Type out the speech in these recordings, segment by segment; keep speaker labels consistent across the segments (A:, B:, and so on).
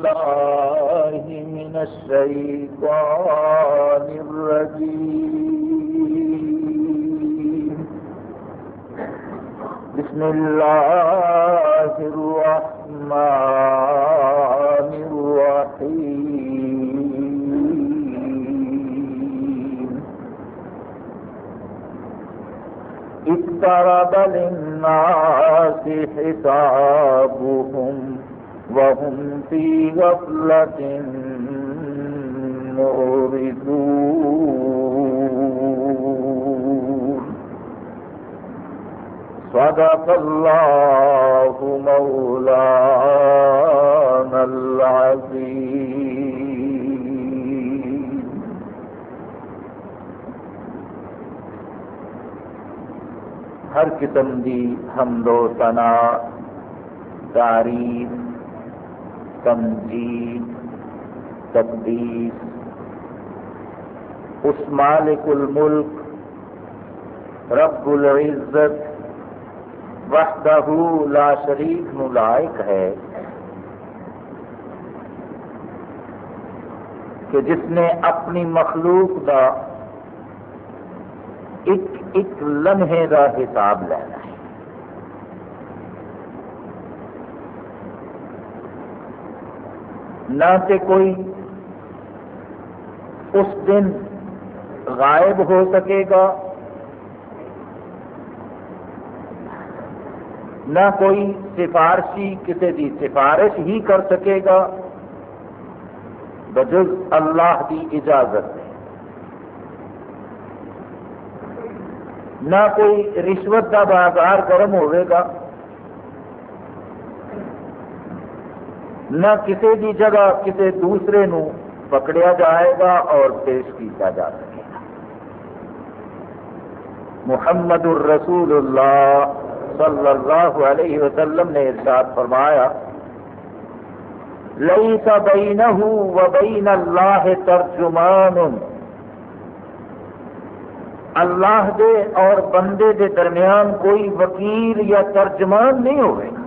A: الله من الشيطان الرجيم. بسم الله الرحمن الرحيم. اقترب للناس حسابهم وهم في غفلة معرضون. صدق الله مولانا العظيم. ہر قسم دی حمد و ثنا تعریف تمجید تقدیس اس مالک الملک، رب العزت، وحدہ لا شریک نلائق ہے۔ کہ جس نے اپنی مخلوق کا ایک ایک لمحے کا حساب لینا ہے۔ نہ کہ کوئی اس دن غائب ہو سکے گا، نہ کوئی سفارشی کسی کی سفارش ہی کر سکے گا، بجز اللہ کی اجازت ہے۔ نہ کوئی رشوت کا بازار گرم ہوئے گا۔ نہ کسی بھی جگہ کسی دوسرے نو پکڑیا جائے گا اور پیش کیا جا سکے گا۔ محمد الرسول اللہ صلی اللہ علیہ وسلم نے ارشاد فرمایا، لیس بینہ و بین اللہ ترجمان. اللہ دے اور بندے دے درمیان کوئی وکیل یا ترجمان نہیں ہوئے گا۔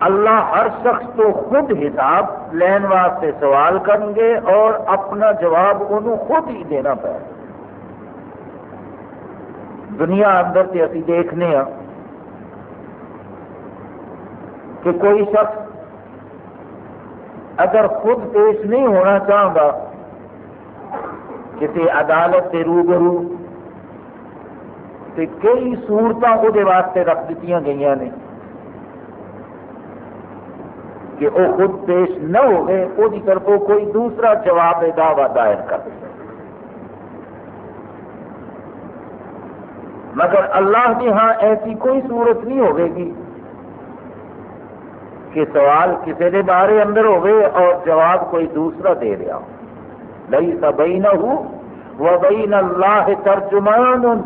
A: اللہ ہر شخص تو خود حساب لین واسطے سوال کریں گے اور اپنا جواب انہوں خود ہی دینا پڑے دنیا اندر سے ابھی دیکھنے ہاں کہ کوئی شخص اگر خود پیش نہیں ہونا چاہتا کسی عدالت کے روبرو تو کئی صورتوں وہ واسطے رکھ دیتی گئی نے۔ کہ وہ خود پیش نہ ہوئے وہ طرف کوئی دوسرا جواب دعوی دائر کر دے۔ مگر اللہ کے ہاں ایسی کوئی صورت نہیں ہوئے گی کہ سوال کسی کے بارے اندر ہوئے اور جواب کوئی دوسرا دے رہا ہو۔ لئی سبئی نہ ہو وہ بین اللہ ترجمان۔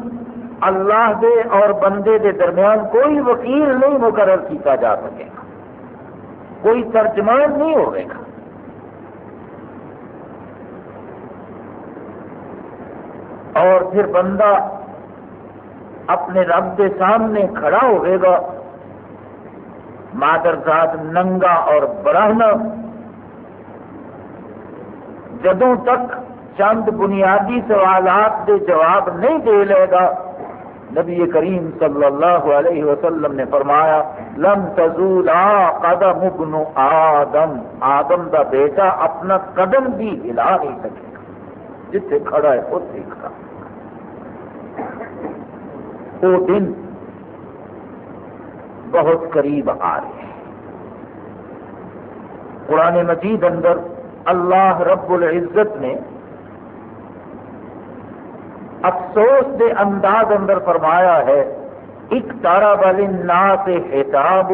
A: اللہ دے اور بندے دے درمیان کوئی وکیل نہیں مقرر کیتا جا سکے۔ گا کوئی ترجمان نہیں ہوئے گا۔ اور پھر بندہ اپنے رب کے سامنے کھڑا ہوئے گا۔ مادر ذات ننگا اور براہنا۔ جدوں تک چند بنیادی سوالات کے جواب نہیں دے لے گا نبی کریم صلی اللہ علیہ وسلم نے فرمایا، لم تزولا قدم ابن آدم. آدم دا بیٹا اپنا قدم بھی ہلا نہیں سکے گا۔ جتنے کھڑا ہے اتنے کھڑا۔ وہ دن بہت قریب آ رہے ہیں۔ قرآن مجید اندر اللہ رب العزت نے افسوس دے انداز اندر فرمایا ہے ایک تارا والی نا سے حساب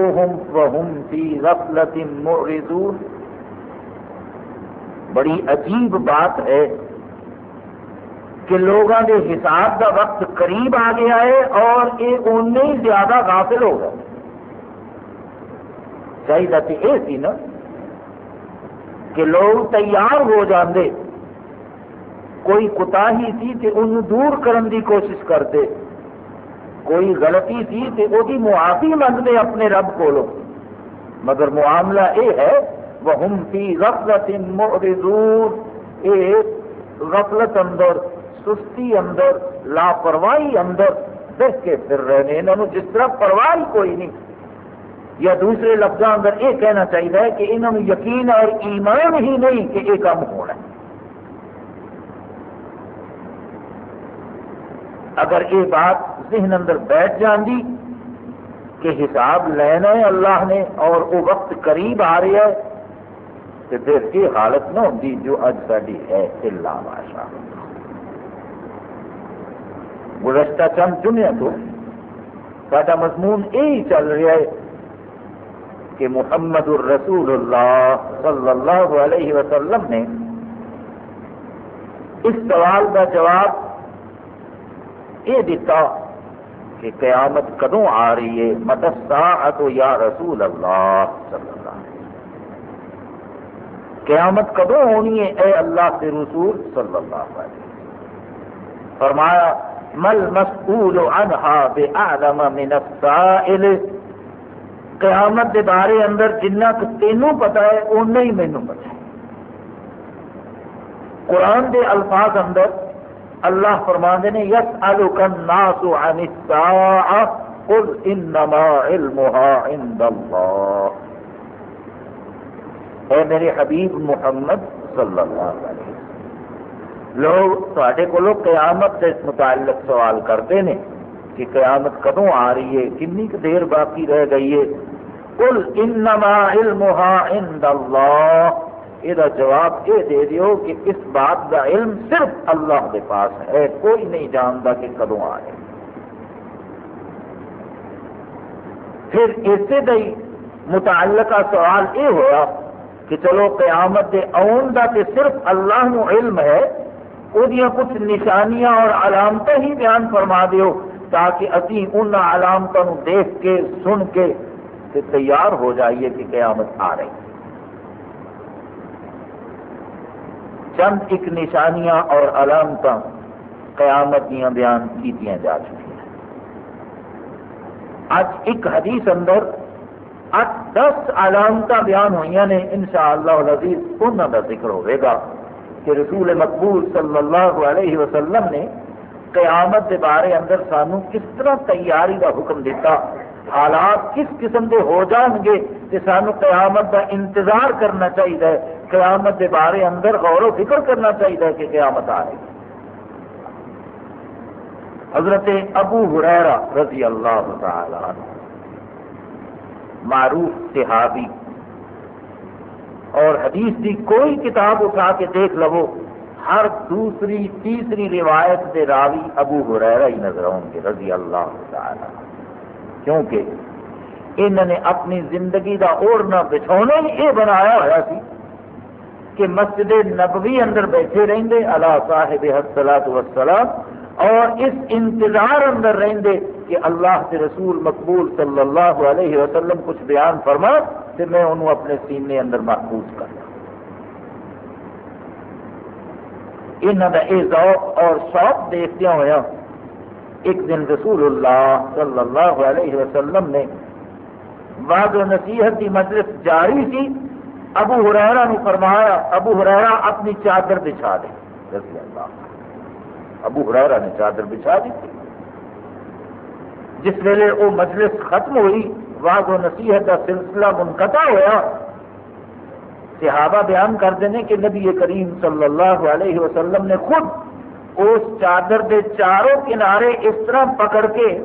A: فی غفلت معرضون بڑی عجیب بات ہے کہ لوگوں کے حساب کا وقت قریب آ گیا ہے اور یہ ان ہی زیادہ غافل ہو گئے۔ چاہیے تو یہ سی نا کہ لوگ تیار ہو جاندے۔ کوئی کوتا سی تے انہوں دور کرن دی کوشش کرتے۔ کوئی غلطی سی تے وہ معافی منگتے اپنے رب کو مگر معاملہ یہ ہے وہ ہم فی غفلت اے غفلت اندر، سستی اندر، لاپرواہی اندر دیکھ کے پھر رہے ہیں انہوں جس طرح پرواہ کوئی نہیں۔ یا دوسرے لفظوں اندر یہ کہنا چاہیے کہ انہوں یقین اور ایمان ہی نہیں کہ یہ کام ہونا ہے۔ اگر یہ بات ذہن اندر بیٹھ جاندی کہ حساب لینا ہے اللہ نے اور وہ وقت قریب آ رہا ہے، تو پھر یہ حالت نہ ہوتی جو اج ساری ہے اللہ۔ ماشاء گزشتہ چند چنیا تو سارا مضمون یہی چل رہا ہے کہ محمد الرسول اللہ صلی اللہ علیہ وسلم نے اس سوال کا جواب یہ دیتا کہ قیامت کدوں آ رہی ہے؟ مدسا تو یا رسول اللہ صلی اللہ علیہ قیامت کدوں ہونی ہے؟ اے اللہ کے رسول صلی اللہ علیہ وسلم۔ فرمایا مل مسئول عنہا بے آدم من السائل؟ قیامت کے بارے اندر جنہ تینوں پتا ہے اُنہ ہی مینوں پتا ہے۔ قرآن کے الفاظ اندر اللہ فرماندے نے یس الناس عن الساعة، قل انما علمها عند اللہ۔ اے میرے حبیب محمد صلی اللہ علیہ وسلم، لوگ تے کو قیامت سے متعلق سوال کرتے ہیں کہ قیامت کدوں آ رہی ہے، کنی دیر باقی رہ گئی ہے؟ قل انما علمها عند اللہ۔ یہ جواب یہ دے دیو کہ اس بات کا علم صرف اللہ کے پاس ہے۔ کوئی نہیں جانتا کہ کدوں آئے پھر اسی دئی متعلقہ سوال یہ ہوا کہ چلو قیامت کے آن کا تو صرف اللہ نو علم ہے وہ کچھ نشانیاں اور علامتیں ہی بیان فرما دیو تاکہ ابھی ان علامتوں دیکھ کے، سن کے تیار ہو جائیے کہ قیامت آ رہی ہے۔ چند ایک نشانیاں اور علامت قیامت دیا بیان کی جا چکی ہیں اج ایک حدیث اندر اٹھ دس علامت بیان ہوئی نے ان شاء اللہ عزیز انہوں کا ذکر ہوئے گا کہ رسول مقبول صلی اللہ علیہ وسلم نے قیامت کے بارے اندر سانو کس طرح تیاری کا حکم دیتا حالات کس قسم کے ہو جان گے کہ سانو قیامت کا انتظار کرنا چاہیے قیامت کے بارے اندر غور و فکر کرنا چاہیے کہ قیامت آ رہی حضرت ابو حریرا رضی اللہ تعالی معروف صحابی، اور حدیث کی کوئی کتاب اٹھا کے دیکھ لو، ہر دوسری، تیسری روایت کے راوی ابو حریرا ہی نظر آؤ گے، رضی اللہ تعالی کیونکہ انہوں نے اپنی زندگی کا اوڑنا بچھونا ہی یہ بنایا ہوا سی کہ مسجد نبوی اندر بیٹھے رہندے اللہ صاحب حسلات وسلام اور اس انتظار اندر رہندے کہ اللہ کے رسول مقبول صلی اللہ علیہ وسلم کچھ بیان فرما تو میں انہوں اپنے سینے اندر محفوظ کرنا انہوں کا یہ ذوق اور شوق دیکھتے ہوا ایک دن رسول اللہ صلی اللہ علیہ وسلم نے بعد و نصیحت کی مجلس جاری تھی ابو حریرا نے فرمایا، ابو حریرا اپنی چادر بچھا دے۔ رضی اللہ ابو حریرا نے چادر بچھا دی۔ جس ویلے وہ مجلس ختم ہوئی بعد و نصیحت کا سلسلہ منقطع ہوا صحابہ بیان کرتے ہیں کہ نبی کریم صلی اللہ علیہ وسلم نے خود اس چادر دے چاروں کنارے اس طرح پکڑ کے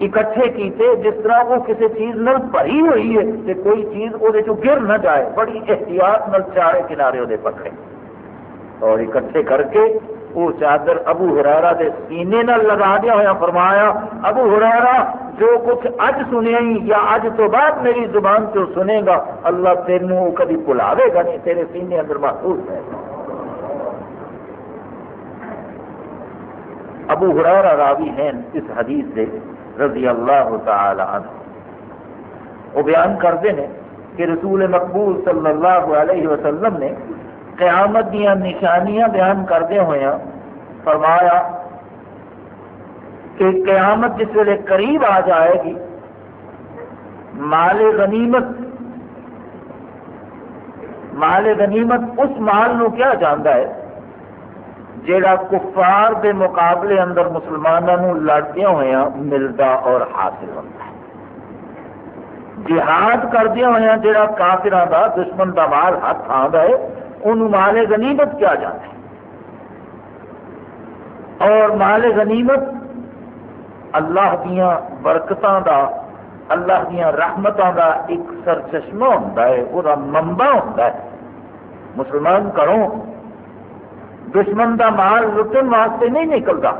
A: اکٹھے کیتے جس طرح وہ کسی چیز نل بھری ہوئی ہے کہ کوئی چیز وہ گر نہ جائے، بڑی احتیاط نل چارے کنارے وہ پکڑے۔ اور اکٹھے کر کے وہ چادر ابو ہرارا دے سینے نال لگا دیا ہوا فرمایا، ابو ہرارا جو کچھ اج سنیا یا اج تو بعد میری زبان سے سنے گا، اللہ تینوں کبھی بلاوے گا نہیں، تیرے سینے اندر محسوس ہے ابو حرارا راوی ہیں اس حدیث سے رضی اللہ تعالی عنہ۔ وہ بیان کرتے ہیں کہ رسول مقبول صلی اللہ علیہ وسلم نے قیامت دیا نشانیاں بیان کرتے ہوئے فرمایا کہ قیامت جس ویلے قریب آ جائے گی، مال غنیمت مال غنیمت اس مال نو کیا جانا ہے؟ جیڑا کفار دے مقابلے اندر مسلمانوں لڑدیا ہوا ملتا اور حاصل ہوتا ہے۔ جہاد کردیا ہوا جا کافر کا دشمن کا مال ہاتھ آتا ہے انہوں مال غنیمت کیا جانا ہے اور مال غنیمت اللہ دیا برکتوں کا اللہ دیا رحمتوں کا ایک سرچشمہ ہوتا ہے وہ ممبا ہوتا ہے۔ مسلمان کروں دشمن کا مال لٹن واسطے نہیں نکلتا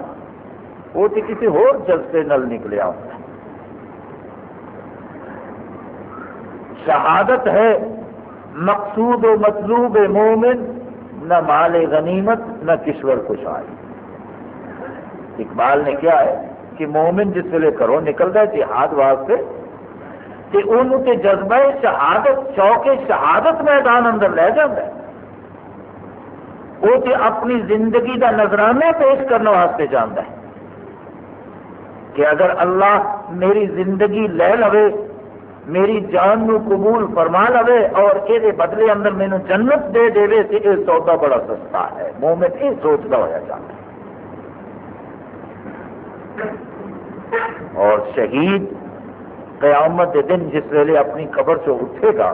A: وہ تو کسی ہور جذبے نل نکلیا ہوتا ہے شہادت ہے، مقصود و مطلوب مومن، نہ مال غنیمت، نہ کشور خوشحالی۔ اقبال نے کیا ہے کہ مومن جس ویلے کرو نکلتا ہے، جہاد واسطے کہ انہوں تے جذبہ شہادت، شوق شہادت میدان اندر لے جاتا ہے۔ وہ تے اپنی زندگی کا نظرانہ پیش کرنے واسطے جانتا ہے کہ اگر اللہ میری زندگی لے لو میری جان نو قبول فرما لو اور یہ بدلے اندر مینو جنت دے دے تو یہ سودا بڑا سستا ہے۔ مومن یہ سوچتا ہوا چاہتا ہے۔ اور شہید قیامت دن جس ویلے اپنی قبر سے اٹھے گا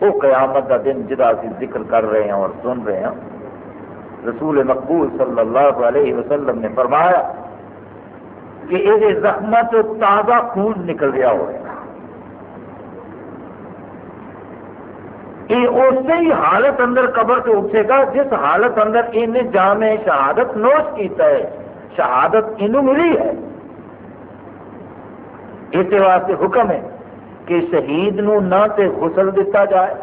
A: وہ قیامت کا دن جدا ذکر کر رہے ہیں اور سن رہے ہیں۔ رسول مقبول صلی اللہ علیہ وسلم نے فرمایا کہ یہ زخمت تازہ خون نکل رہا ہوگا یہ اسی ہی حالت اندر قبر سے اٹھے گا جس حالت اندر انہیں جامع شہادت نوش کیتا ہے۔ شہادت انہوں ملی ہے۔ اس واسطے حکم ہے کہ شہید نو نہ تے غسل دیتا جائے،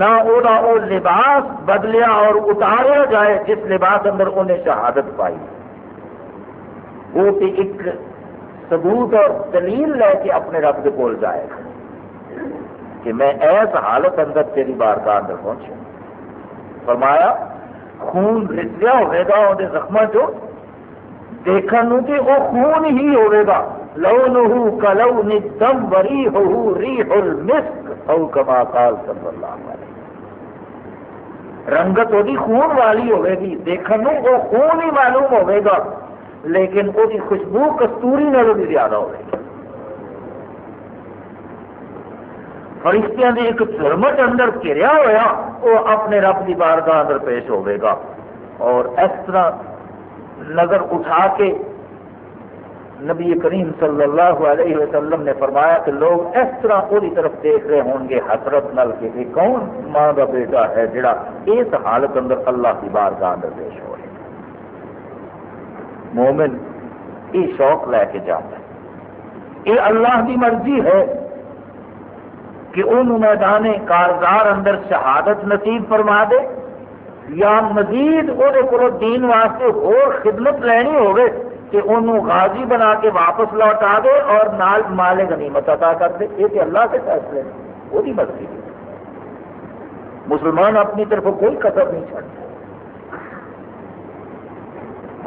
A: نہ وہ لباس بدلیا اور اتاریا جائے جس لباس اندر انہیں شہادت پائی۔ وہ ایک ثبوت اور دلیل لے کے اپنے رب کے کول جائے گا کہ میں ایس حالت اندر تیری بارگاہ اندر پہنچا۔ فرمایا، خون رسیا ہوئے گا وہ زخم چو دیکھن کہ وہ خون ہی ہوئے گا۔ لو نو کلو ندم وری ہو ری ہل مسک او کما کال صلی اللہ علیہ رنگت وہ خون والی ہوئے گی، دیکھن وہ خون ہی معلوم ہوئے گا، لیکن وہ خوشبو کستوری نالوں بھی زیادہ ہوئے گی۔ فرشتیاں دی ایک چرمٹ اندر گریا ہوا وہ اپنے رب کی بارگاہ اندر پیش ہوئے گا۔ اور اس طرح نظر اٹھا کے نبی کریم صلی اللہ علیہ وسلم نے فرمایا کہ لوگ اس طرح وہی طرف دیکھ رہے ہوں گے حسرت نل کے کہ کون ماں کا بیٹا ہے جڑا اس حالت اندر اللہ کی بارگاہ اندر پیش ہو رہے مومن یہ شوق لے کے جاتا ہے۔ یہ اللہ کی مرضی ہے کہ انہوں میدان کارزار اندر شہادت نصیب فرما دے یا مزید وہ دین واسطے اور خدمت لینی ہوگی۔ کہ انہوں غازی بنا کے واپس لوٹا دے اور نال مال غنیمت عطا کر دے۔ یہ کہ اللہ کے فیصلے ہیں وہی مرضی ہے مسلمان اپنی طرف کوئی قدر نہیں چڑھتا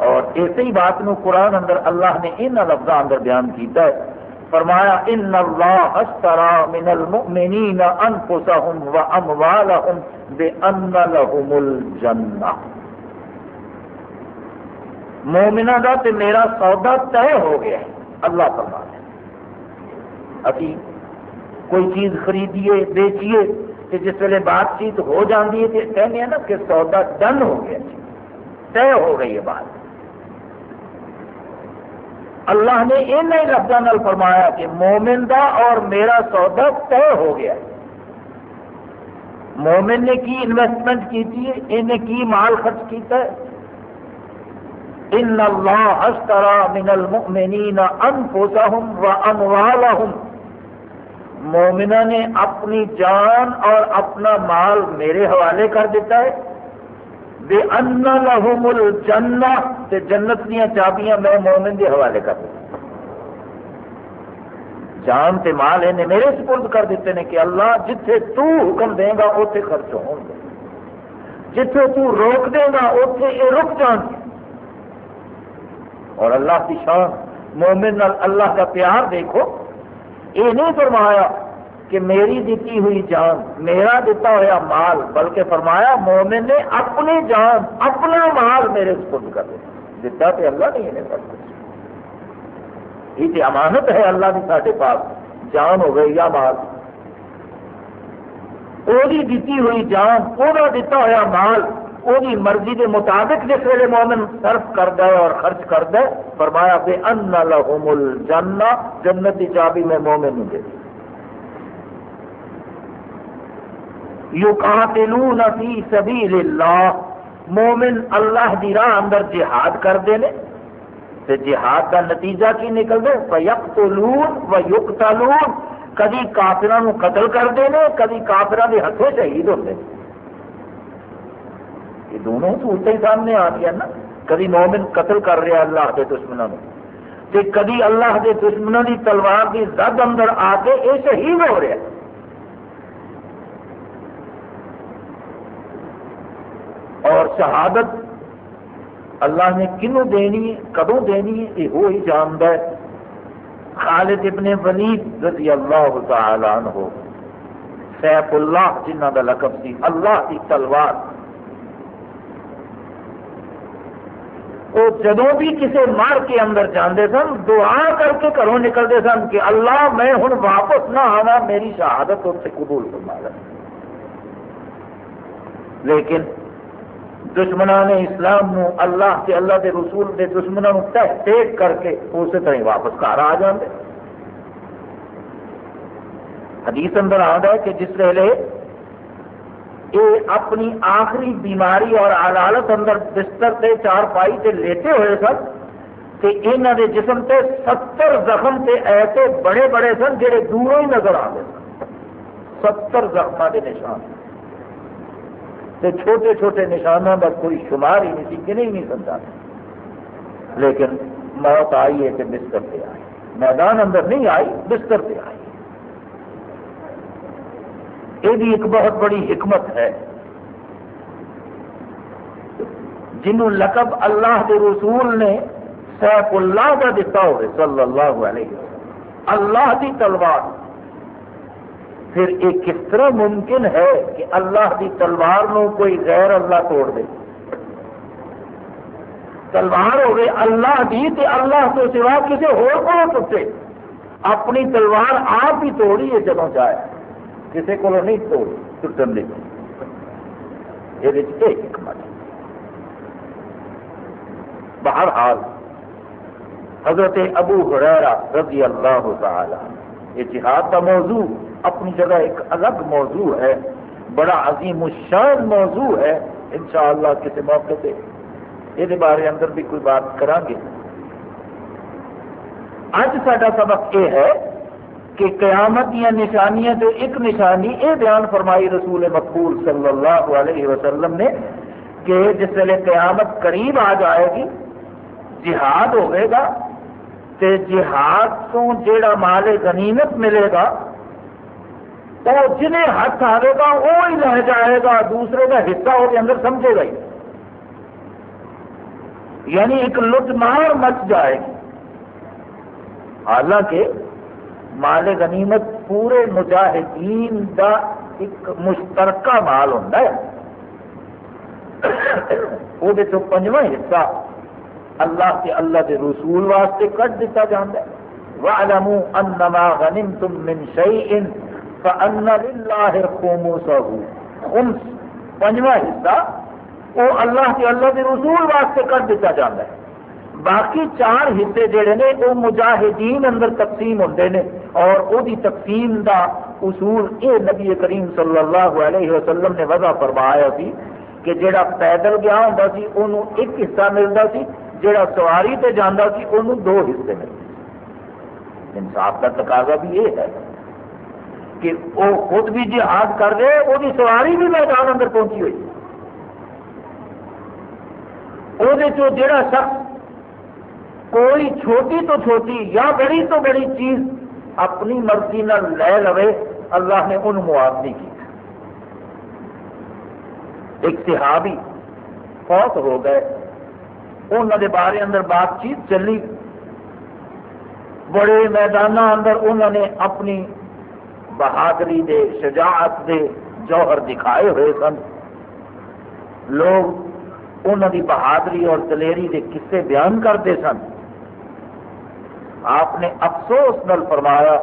A: اور اسی بات نو قرآن اندر اللہ نے ان لفظوں اندر بیان کیتا ہے۔ فرمایا، ان اللہ اشترا من المؤمنین انفسهم واموالهم بان لهم الجنہ۔ مومنہ دا تے میرا سودا طے ہو گیا ہے۔ اللہ فرماتا ہے ابھی کوئی چیز خریدیے، بیچیے کہ جس ویلے بات چیت ہو جاتی ہے تو کہنے ہیں نا کہ سودا ڈن ہو گیا جی۔ طے ہو گئی ہے بات۔ اللہ نے ان لفظوں فرمایا کہ مومن دا اور میرا سودا طے ہو گیا۔ مومن نے کی انویسٹمنٹ کی تھی انہیں کی مال خرچ کیتا ہے؟ ان اللہ اشترا من المؤمنین انفسهم واموالهم مومنہ نے اپنی جان اور اپنا مال میرے حوالے کر دیتا ہے۔ بے ان لہم الجنہ تے جنت دیا چابیاں میں مومن کے حوالے کر دیتا جان تے مال انہیں میرے سپرد کر دیتے ہیں کہ اللہ جتھے تو حکم دے گا اتنے خرچ ہوں گے۔ جتھے تو روک دے گا اتنے یہ رک جان گے۔ اور اللہ کی شان، مومن اللہ کا پیار دیکھو۔ یہ نہیں فرمایا کہ میری دیتی ہوئی جان، میرا دیتا ہوا مال، بلکہ فرمایا مومن نے اپنی جان، اپنا مال میرے سپرد کر دیا۔ دیتا تو اللہ نہیں انہیں سب کچھ یہ تو امانت ہے اللہ کی سارے پاس۔ جان ہو گئی یا مال۔ وہ دیتی ہوئی جان وہ دیتا ہوا مال وہی مرضی کے مطابق جس ویلے مومن صرف کرتا ہے اور خرچ کرتا ہے فرمایا بے ان لہم الجنہ جنت کی چابی میں مومن ہوں یقاتلون فی سبیل اللہ مومن اللہ دی راہ اندر جہاد کرتے ہیں تے جہاد کا نتیجہ کی نکلتا ہے فیقتلون و یقتلون کدی کافران قتل کرتے ہیں کدی کافران کے ہاتھوں شہید ہوتے ہیں یہ دونوں سہولتیں سامنے آ گیا نا۔ کدی مومن قتل کر رہا اللہ کے دشمنوں تے کدی اللہ کے دشمنوں کی تلوار کی زد اندر آ کے یہ شہید ہو رہا اور شہادت اللہ نے کنو دینی ہے، کدوں دینی ہے؟ یہ وہی جانتا ہے۔ خالد ابن ولید رضی اللہ تعالی عنہ، سیف اللہ جنہ کا لقب سی، اللہ کی تلوار وہ جدو بھی کسی مار کے اندر جانے سن، دعا کر کے گھروں نکلتے سن کہ اللہ میں ہوں واپس نہ آنا میری شہادت اس سے قبول کرنا لیکن دشمنان نے اسلام نو اللہ کے اللہ کے رسول کے دشمنوں تہ ٹیک کر کے اسی طرح واپس گھر آ جاندے۔ حدیث اندر آتا ہے کہ جس ویلے یہ اپنی آخری بیماری اور عدالت اندر بستر سے چار پائی سے لیتے ہوئے سن کہ یہاں کے جسم سے ستر زخم سے ایسے بڑے بڑے سن جہے دوروں ہی نظر آتے سن۔ ستر زخم کے نشان۔ تے چھوٹے چھوٹے نشانوں کا کوئی شمار ہی نہیں سی کہ نہیں سمجھا لیکن موت آئی ہے کہ بستر پہ آئی۔ میدان اندر نہیں آئی، بستر پہ آئی۔ یہ بھی ایک بہت بڑی حکمت ہے۔ جنہوں لقب اللہ کے رسول نے سیف اللہ کا دیتا ہوئے صلی اللہ علیہ وسلم۔ اللہ کی تلوار۔ پھر یہ کس طرح ممکن ہے کہ اللہ کی تلوار نو کوئی غیر اللہ توڑ دے؟ تلوار ہوگی اللہ کی تے اللہ تو سوا کسی ٹوٹے۔ اپنی تلوار آپ ہی توڑی ہے جب جائے۔ کسی کو نہیں توڑ ٹوٹن دی یہ حکمت بہرحال، حضرت ابو حریرہ رضی اللہ تعالی یہ جہاد کا موضوع، اپنی جگہ ایک الگ موضوع ہے، بڑا عظیم الشان موضوع ہے، انشاءاللہ کسی موقع پہ یہ بارے اندر بھی کوئی بات کریں گے اج سا سبق یہ ہے کہ قیامت دیا نشانیاں تو ایک نشانی یہ بیان فرمائی رسول مقبول صلی اللہ علیہ وسلم نے کہ جس ویلے قیامت قریب آ جائے گی، جہاد ہوئے گا تے جہاد تو جیڑا مال غنیمت ملے گا وہ جنہیں ہاتھ آئے گا وہ ہی لہ جائے گا، دوسرے کا حصہ وہ اندر سمجھے گا ہی۔ یعنی ایک لٹ مار مچ جائے گی۔ حالانکہ مال غنیمت پورے مجاہدین کا ایک مشترکہ مال ہوتا ہے۔ وہ پنجواں حصہ اللہ کے اللہ کے رسول واسطے کٹ دیتا جاتا ہے۔ وَعْلَمُوا أَنَّمَا غَنِمْتُم مِّن شَيْءٍ پنجواں حصہ وہ اللہ کے اللہ کے رسول واسطے کر دیتا جاتا ہے۔ باقی چار حصے جڑے نے وہ مجاہدین اندر تقسیم ہوتے ہیں اور وہ تقسیم دا اصول یہ نبی کریم صلی اللہ علیہ وسلم نے وضع فرمایا سی کہ جڑا پیدل گیا ہوں سی انہوں ایک حصہ ملتا سی جڑا سواری تے جانا سی انہوں دو حصے ملتے انصاف کا تقاضا بھی یہ ہے کہ وہ خود بھی جہاد کر رہے وہ سواری بھی میدان اندر پہنچی ہوئی۔ وہ جڑا شخص کوئی چھوٹی تو چھوٹی یا بڑی تو بڑی چیز اپنی مرضی نہ لے لو اللہ نے ان معاف نہیں کی۔ ایک صحابی فوت ہو گئے۔ انہوں نے بارے اندر بات چیت چلی۔ بڑے میدان اندر انہوں نے اپنی بہادری دے، شجاعت دے جوہر دکھائے ہوئے سن۔ لوگ انہوں کی بہادری اور دلیری کے قصے بیان کرتے سن۔ آپ نے افسوس نل فرمایا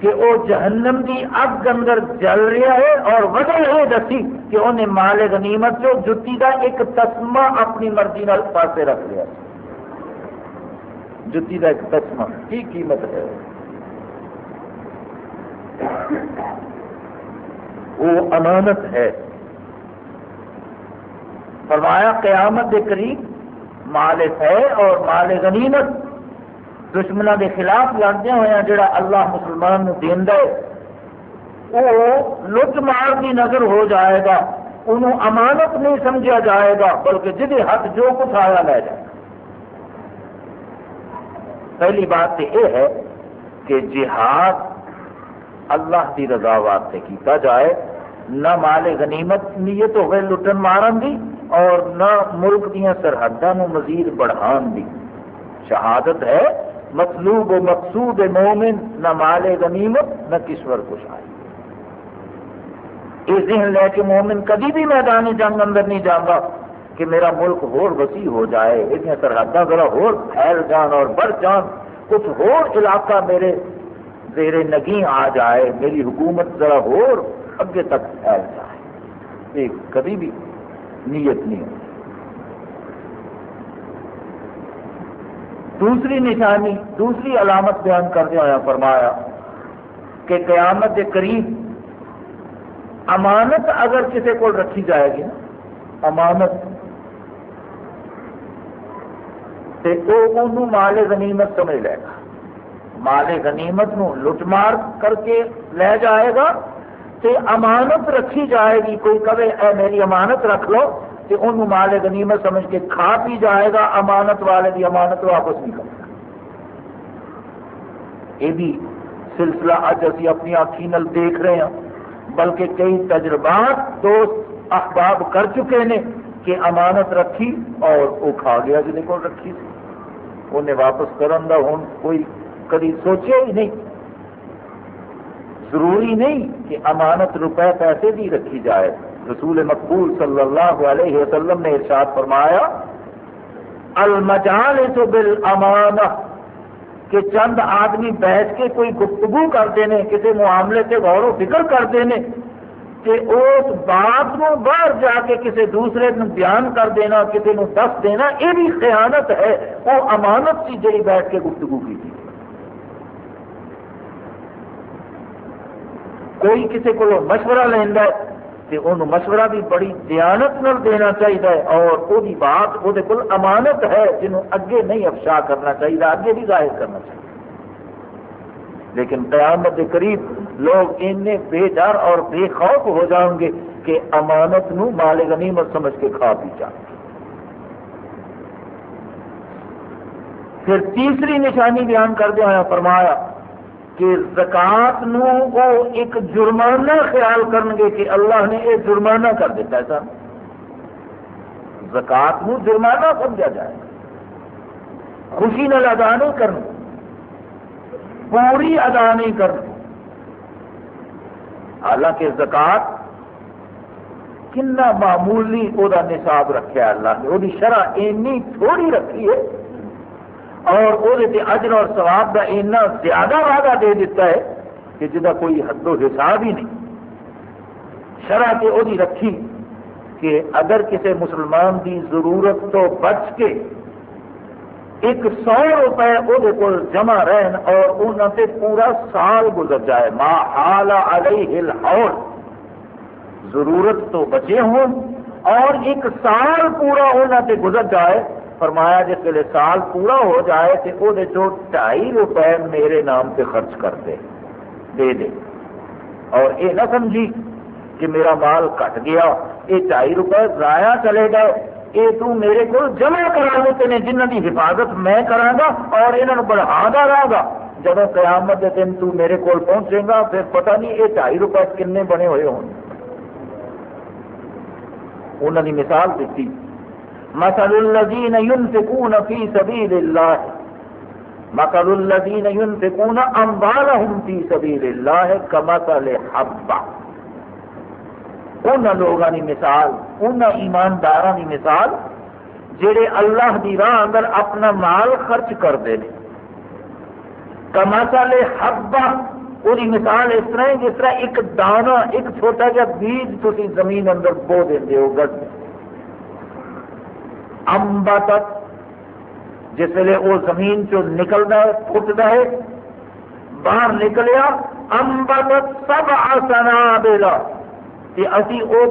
A: کہ وہ جہنم کی اگ اندر جل رہا ہے اور وجہ یہ دسی کہ انہیں مال غنیمت جو جتی کا ایک تسمہ اپنی مرضی نال پاسے رکھ لیا۔ جتی کا ایک تسمہ، کی قیمت ہے؟ وہ امانت ہے۔ فرمایا قیامت کے قریب مال ہے اور مال غنیمت۔ دشمنوں کے خلاف لڑدیا ہوا جڑا اللہ مسلمان دینا ہے۔ وہ لٹ مار کی نظر ہو جائے گا۔ انہوں امانت نہیں سمجھا جائے گا، بلکہ جہد ہاتھ جو کچھ آیا لے جائے۔ گا پہلی بات تو یہ ہے کہ جہاد اللہ کی رضا واسطے کیتا جائے۔ نہ مال غنیمت نیت ہوئے لٹن مارن دی اور نہ ملک دیا سرحدوں مزید بڑھان دی۔ شہادت ہے مطلوب و مقصود مومن، نہ مال غنیمت نہ کشور کشائی. یہ ذہن لے کے مومن کبھی بھی میدان جنگ اندر نہیں جانا کہ میرا ملک ہور وسیع ہو جائے یہ سرحدیں ذرا ہور پھیل جان اور بڑھ جان، کچھ ہور علاقہ میرے زیر نگی آ جائے، میری حکومت ذرا ہور اگے تک پھیل جائے. یہ کبھی بھی نیت نہیں ہوتی. دوسری نشانی، دوسری علامت بیان کرتے ہوا فرمایا کہ قیامت کے قریب امانت اگر کسی کو رکھی جائے گی نا، امانت تو مال غنیمت سمجھ لے گا۔ مال غنیمت نو لٹ مار کر کے لے جائے گا، تے امانت رکھی جائے گی، کوئی کہے، اے میری امانت رکھ لو کہ انہوں مال غنیمت سمجھ کے کھا پی جائے گا، امانت والے دی امانت واپس نہیں کرے یہ بھی سلسلہ اج ابھی اپنی آخی نل دیکھ رہے ہیں، بلکہ کئی تجربات دوست احباب کر چکے ہیں کہ امانت رکھی اور وہ کھا گیا جن کو رکھی تھی۔ انہیں واپس کرن دا ہوں کوئی کدی سوچے ہی نہیں۔ ضروری نہیں کہ امانت روپے پیسے بھی رکھی جائے۔ رسول مقبول صلی اللہ علیہ وسلم نے ارشاد فرمایا المجال تو بال کہ چند آدمی بیٹھ کے کوئی گفتگو کرتے ہیں کسی معاملے سے غور و فکر کرتے ہیں کہ اس بات کو باہر جا کے کسی دوسرے کو بیان کر دینا، کسی کو دس دینا، یہ بھی خیانت ہے۔ وہ امانت سی جی بیٹھ کے گفتگو کی تھی۔ کوئی کسی کو مشورہ لینا ہے ان مشورہ بھی بڑی دیانت نل دینا چاہیے اور وہ بات وہ امانت ہے جنہوں اگے نہیں افشا کرنا چاہیے اگے بھی ظاہر کرنا چاہیے لیکن قیامت کے قریب لوگ بے ڈر اور بے خوف ہو جائیں گے کہ امانت نو مال غنیمت سمجھ کے کھا پی جائیں پھر تیسری نشانی بیان کردیا ہوا فرمایا کہ زکات نو وہ ایک جرمانہ خیال کرن گے کہ اللہ نے یہ جرمانہ کر دیتا ہے سر۔ زکات نو جرمانہ سمجھا جائے۔ خوشی نال ادا نہیں کرنا پوری ادا نہیں کرنا حالانکہ زکات کنا معمولی وہ نصاب رکھا اللہ نے۔ وہ شرح اینی تھوڑی رکھی ہے۔ اور وہ اجر اور ثواب کا اتنا زیادہ وعدہ دے دیتا ہے کہ جہاں کوئی حد و حساب ہی نہیں۔ شرح سے وہ رکھی کہ اگر کسی مسلمان کی ضرورت تو بچ کے ایک سو روپے وہ جمع رہن اور انہوں سے پورا سال گزر جائے۔ ما حال علیہ الحول۔ ضرورت تو بچے ہوں اور ایک سال پورا انہوں سے گزر جائے۔ فرمایا جس ویلے سال پورا ہو جائے تو وہ ڈھائی روپے میرے نام سے خرچ کر دے دے دے۔ اور یہ نہ سمجھی کہ میرا مال کٹ گیا یہ ڈھائی روپے ضائع چلے گئے یہ تو میرے کو جمع کرا دیتے ہیں جنہ کی حفاظت میں کرا گا اور یہاں بڑھا رہا گا۔ جب قیامت کے دن تو میرے کو پہنچے گا، پھر پتہ نہیں یہ ڈھائی روپے کنے بنے ہوئے ہوں۔ انہوں نے مثال دیتی۔ مثل الذين ينفقون في سبيل الله. مثل الذين ينفقون اموالهم في سبيل الله كمثل حبة. ان لوگوں کی مثال، ان ایماندار کی مثال جڑے اللہ دی راہ اندر اپنا مال خرچ کرتے ہیں. کماسا لے حبا وہی مثال اس طرح جس طرح ایک دانا ایک چھوٹا جا بیج تھی زمین اندر بو دے ہو گز امبا تک جس ویلے وہ زمین چو نکلتا ہے پھٹتا ہے، باہر نکلیا امبا تک سب آسنا بیلا اسی او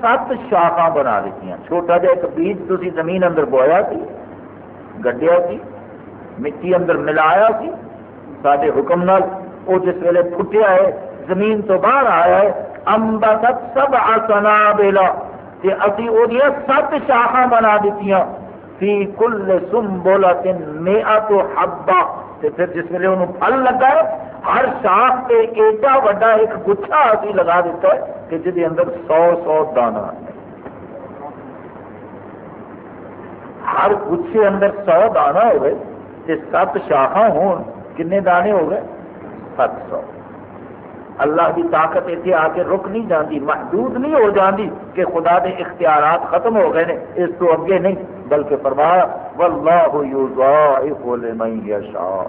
A: سات شاخا بنا دیتی چھوٹا جا ایک بیج تھی زمین اندر بویا سی، گڈیا سی، مٹی اندر ملایا سی سارے حکم نال وہ جس ویلے پھٹیا ہے، زمین تو باہر آیا ہے امبا تک سب آسنا بیلا کہ اسی او دیا سات شاخا بنا دیتی فی کل سنبولا تن میا تو حبا پھر جس ویلے انہوں پھل لگا ہے، ہر شاخ پہ ایڈا وڈا ایک گچھا ابھی لگا دیتا ہے کہ جی اندر سو سو دانا ہے ہر گچھے اندر سو دانا ہوئے تو سات شاخا ہون کنے دانے ہو گئے سات سو۔ اللہ کی طاقت اتنے آ کے رک نہیں جاتی محدود نہیں ہو جاتی کہ خدا کے اختیارات ختم ہو گئے اس تو اگے نہیں، بلکہ فرمایا واللہ یضاعف لمن یشاء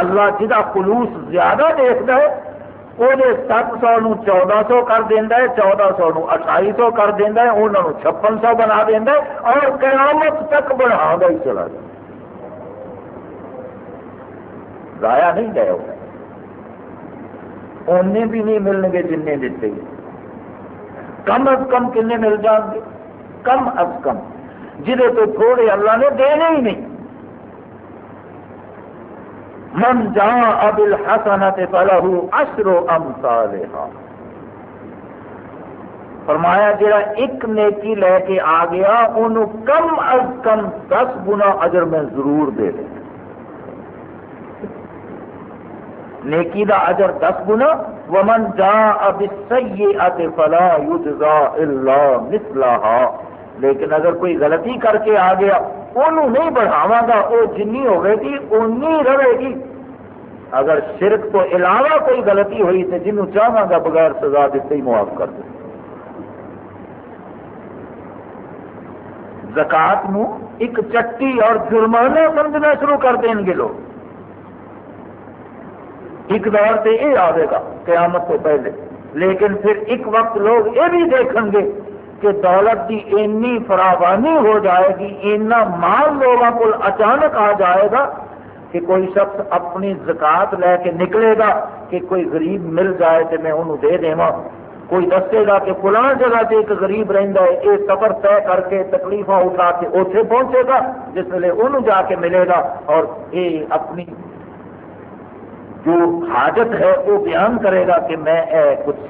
A: اللہ جہاں خلوص زیادہ دیکھتا ہے وہ سات سو نو چودہ سو کر دینا ہے، چودہ سو نو اٹھائی سو کر دینا ہے انہوں چھپن سو بنا دینا ہے، اور قیامت تک بڑھا ہی چلا جائے۔ ضائع نہیں گئے ہوئے۔ اونے بھی نہیں ملن گے جن دیتے کم از کم کنے مل جان گے؟ کم از کم۔ جہے تو تھوڑے اللہ نے دینے ہی نہیں۔ من جا ابل حسنت فلہ اشرو امثالها فرمایا، جڑا ایک نیکی لے کے آ گیا انہوں کم از کم دس گنا اجر میں ضرور دے دیں نیکی دا اجر دس گنا، ومن جا اب فلا یجزا الا مثلها لیکن اگر کوئی غلطی کر کے آ گیا انہوں نہیں بڑھاوا گا وہ جنی ہوئے گی، اونی رہے گی۔ اگر شرک تو علاوہ کوئی غلطی ہوئی تو جنوں چاہا گا بغیر سزا دیتے ہی معاف کر دے۔ زکات ایک چٹی اور جرمانہ سمجھنا شروع کر دیں گے لوگ۔ ایک دور سے یہ آئے گا، قیامت تو پہلے۔ لیکن پھر ایک وقت لوگ یہ بھی دیکھیں گے کہ دولت کی اینی فراوانی ہو جائے گی اینا مال لوگوں کو اچانک آ جائے گا کہ کوئی شخص اپنی زکات لے کے نکلے گا کہ کوئی غریب مل جائے تو میں انہوں دے دے کوئی دسے گا کہ فلاں جگہ سے ایک غریب رہتا ہے، یہ سفر طے کر کے تکلیف اٹھا کے اتنے پہنچے گا، جس ویلے انہوں جا کے ملے گا اور یہ اپنی جو حاجت ہے وہ بیان کرے گا کہ میں اے کچھ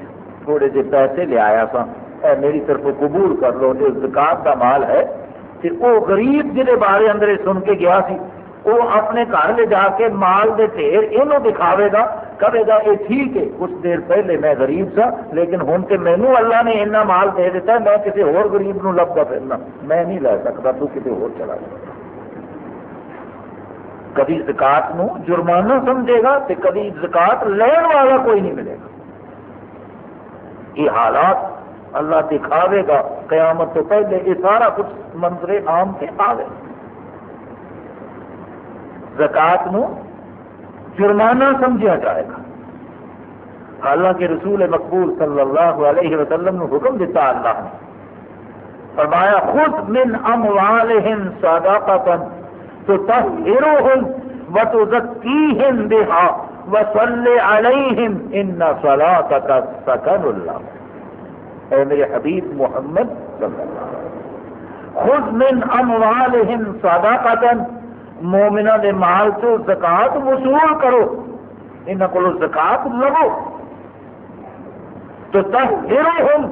A: تھوڑے سے پیسے لے آیا سا اے میری طرف قبول کر لو یہ زکات کا مال ہے کہ وہ غریب جہے بارے اندر سن کے گیا سی، وہ اپنے گھر لے جا کے مال دے ڈھیر یہ دکھاوے گا، کہے گا یہ ٹھیک ہے، کچھ دیر پہلے میں غریب سا لیکن ہوں تو مینو اللہ نے اتنا مال دے دیتا ہے، میں کسی اور غریب نو لبتا پھرنا میں نہیں لے سکتا، تو کسی اور چلا جائے کبھی زکات نو جرمانہ سمجھے گا تو کبھی زکات لین والا کوئی نہیں ملے گا۔ یہ حالات اللہ دکھاوے گا، قیامت تو پہلے یہ سارا کچھ منظر عام کے آئے زکات نو جرمانہ سمجھا جائے گا۔ حالانکہ رسول مقبول صلی اللہ علیہ وسلم نے حکم دیتا اللہ نے۔ فرمایا خود من اموالہم صدقتا تطہرہم وتزکیہم بہا وصلی علیہم ان صلاتک سکن اللہ۔ اے میرے حبیب محمد صلی اللہ علیہ وسلم خود من اموالہم صدقتا مومنا دے مال تو زکات وصول کرو یہاں کو زکات لو تو ہم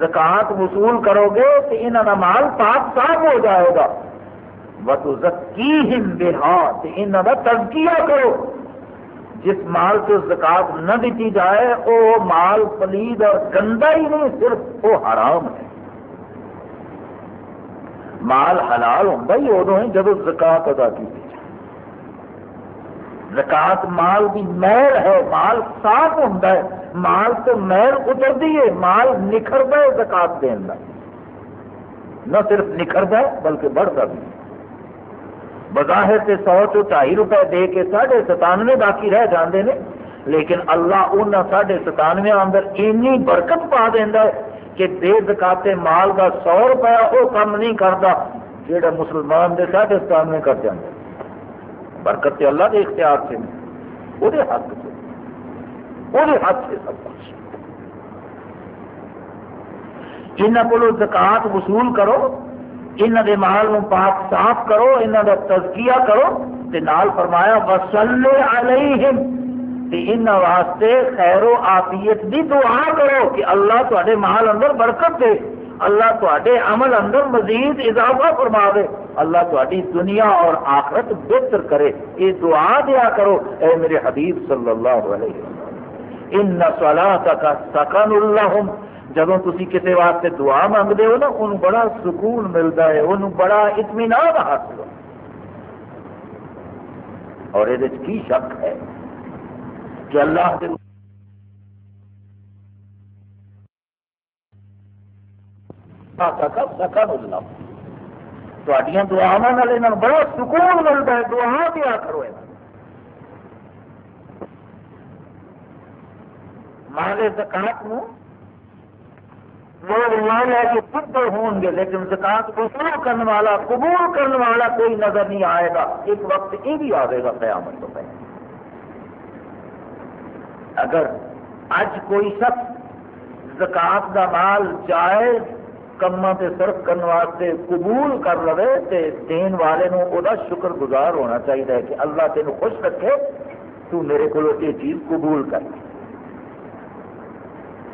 A: زکات وصول کرو گے تو یہاں کا مال پاک صاف ہو جائے گا۔ وہ تزکیہ کرو۔ جس مال سے زکات نہ دیتی جائے وہ مال پلید اور گندا ہی نہیں، صرف وہ حرام ہے۔ مال حلال ہوتا ہی ادو ہے جب زکات ادا کی زکات مال کی محل ہے، مال صاف ہوتا ہے۔ مال تو محل اترتی ہے، مال نکھرتا ہے زکات دین کا نہ صرف نکھرتا ہے، بلکہ بڑھتا بھی ہے۔ بظاہر سے سو چو ڈھائی روپے دے کے ساڑھے ستانوے باقی رہ جاندے نے، لیکن اللہ ان ساڑھے ستانوے اندر اینی برکت پا دینا ہے کہ بے زکاتے مال کا سو روپیہ وہ کام نہیں کرتا جہاں مسلمان دے ساڑھے ستانوے کر جاتے برکت تے اللہ کے اختیار سے وہ ہاتھ سے وہ ہاتھ سے سب کچھ۔ جنہ کو زکات وصول کرو انہوں دے مال نو پاک صاف کرو انہوں دا تزکیہ کرو تے نال فرمایا وسلے علیہم تے انہاں واسطے خیر و عافیت دی دعا کرو کہ اللہ تواڈے مال اندر برکت دے، اللہ تواڈے عمل اندر مزید اضافہ فرما دے، اللہ تواڈی دنیا اور آخرت بہتر کرے۔ یہ دعا دیا کرو، اے میرے حبیب صلی اللہ علیہ وسلم۔ ان صلاتک سکن اللہم جب تھی کسی واسطے دعا منگتے ہو نا ان بڑا سکون ملتا ہے ان بڑا اطمینان حاصل ہو۔ اور یہ کی شک ہے کہ اللہ کے بڑا سکون ملتا ہے، دعا دیا کرو مالے زکات لوگ ایمان ہے کہ پتر ہوں گے، لیکن زکات وصول کرنے والا، قبول کرنے والا کوئی نظر نہیں آئے گا۔ ایک وقت یہ بھی آئے گا قیامت تو پہلے اگر اج کوئی شخص زکات کا مال جائز کما سے صرف کرنے واسطے قبول کر لے تو دین والے نو او دا شکر گزار ہونا چاہیے کہ اللہ تین خوش رکھے، تو میرے کو یہ چیز قبول کر۔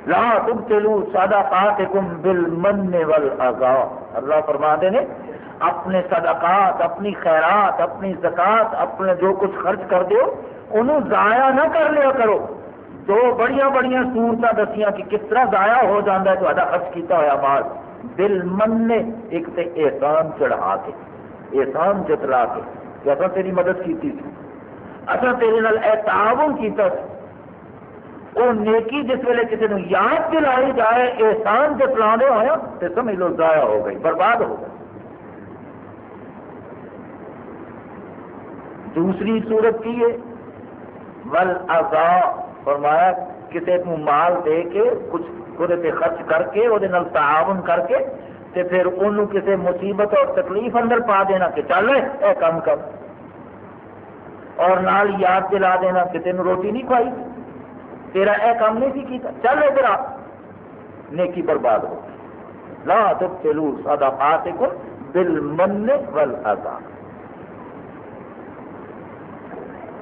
A: لا تبتلوا صدقاتکم بالمن والعذا اللہ فرما دے نے اپنے صدقات، اپنی خیرات، اپنی زکات، اپنے جو کچھ خرچ کر دیو انہوں ضائع نہ کر لیا کرو۔ دو بڑیاں بڑیاں صورتیں دسیاں کہ کس طرح ضائع ہو جاتا ہے تا خرچ کیتا ہوا مال۔ بل من ایک تے احسان چڑھا کے، احسان جتلا کے کہ اصل تیری مدد کی تھی۔ اصل تیرے نال اے تعاون کیتا وہ نیکی جس ویلے کسی نے یاد دلائی جائے، احسان سے پلا ہوا ہاں، تو سمجھ لو ضائع ہو گئی، برباد ہو گئی۔ دوسری صورت کی ہے ول ازا فرمایا کسی کو مال دے کے کچھ وہ خرچ کر کے وہ تعاون کر کے، تے پھر انہوں کسی مصیبت اور تکلیف اندر پا دینا کہ چل اے کم کر۔ اور نال یاد دلا دینا کہ تین روٹی نہیں کھائی۔ تیرا اے کام نہیں سی کیتا۔ چل ادھر نیکی برباد ہو۔ لا تبتلو صدقاتکم بالمن والاذا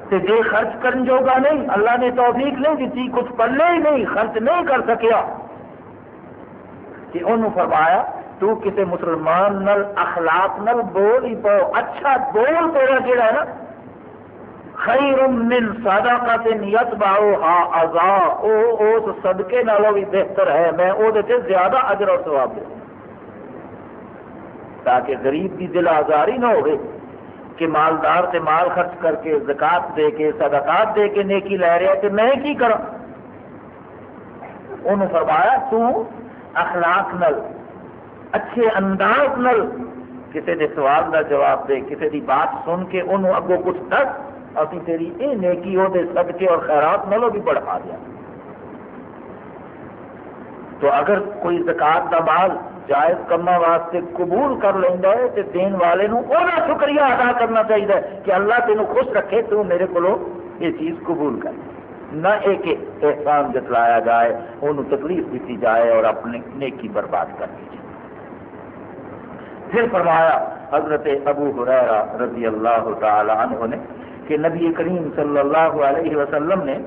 A: تے جے خرچ کرن جوگا نہیں، اللہ نے توفیق نہیں دیتی، کچھ پلے ہی نہیں، خرچ نہیں کر سکیا۔ کہ انہوں فرمایا، تو کسی مسلمان نل، اخلاق نل بول ہی پاؤ۔ اچھا بول تیرا جڑا ہے نا خیر من صدقت یتبعها عزا. او اس صدقے نالوں بھی بہتر ہے. میں او دے تے زیادہ اجر اور ثواب دوں تاکہ غریب کی دل آزاری نہ ہوئے کہ مالدار تے مال خرچ کر کے زکات دے کے صدقات دے کے نیکی لے رہے کہ میں کی کروں انہوں فرمایا، تو اخلاق نل، اچھے انداز نل کسی دے سوال کا جواب دے کسی دی بات سن کے انہوں اگوں کچھ دس ابھی تیری یہ نیکی وہ صدقے اور خیرات نلو بھی بڑھا دیا۔ تو اگر کوئی زکات کا مال جائز کما واسطے قبول کر لینا ہے تو دین والے نو شکریہ ادا کرنا چاہیے کہ اللہ تین خوش رکھے تو میرے کو یہ چیز قبول کر۔ نہ ایک احسان جتلایا جائے انہوں تکلیف دیتی جائے اور اپنی نیکی برباد کر دی جائے۔ پھر فرمایا، حضرت ابو حریرہ رضی اللہ تعالی عنہ نے کہ نبی کریم صلی اللہ علیہ وسلم نے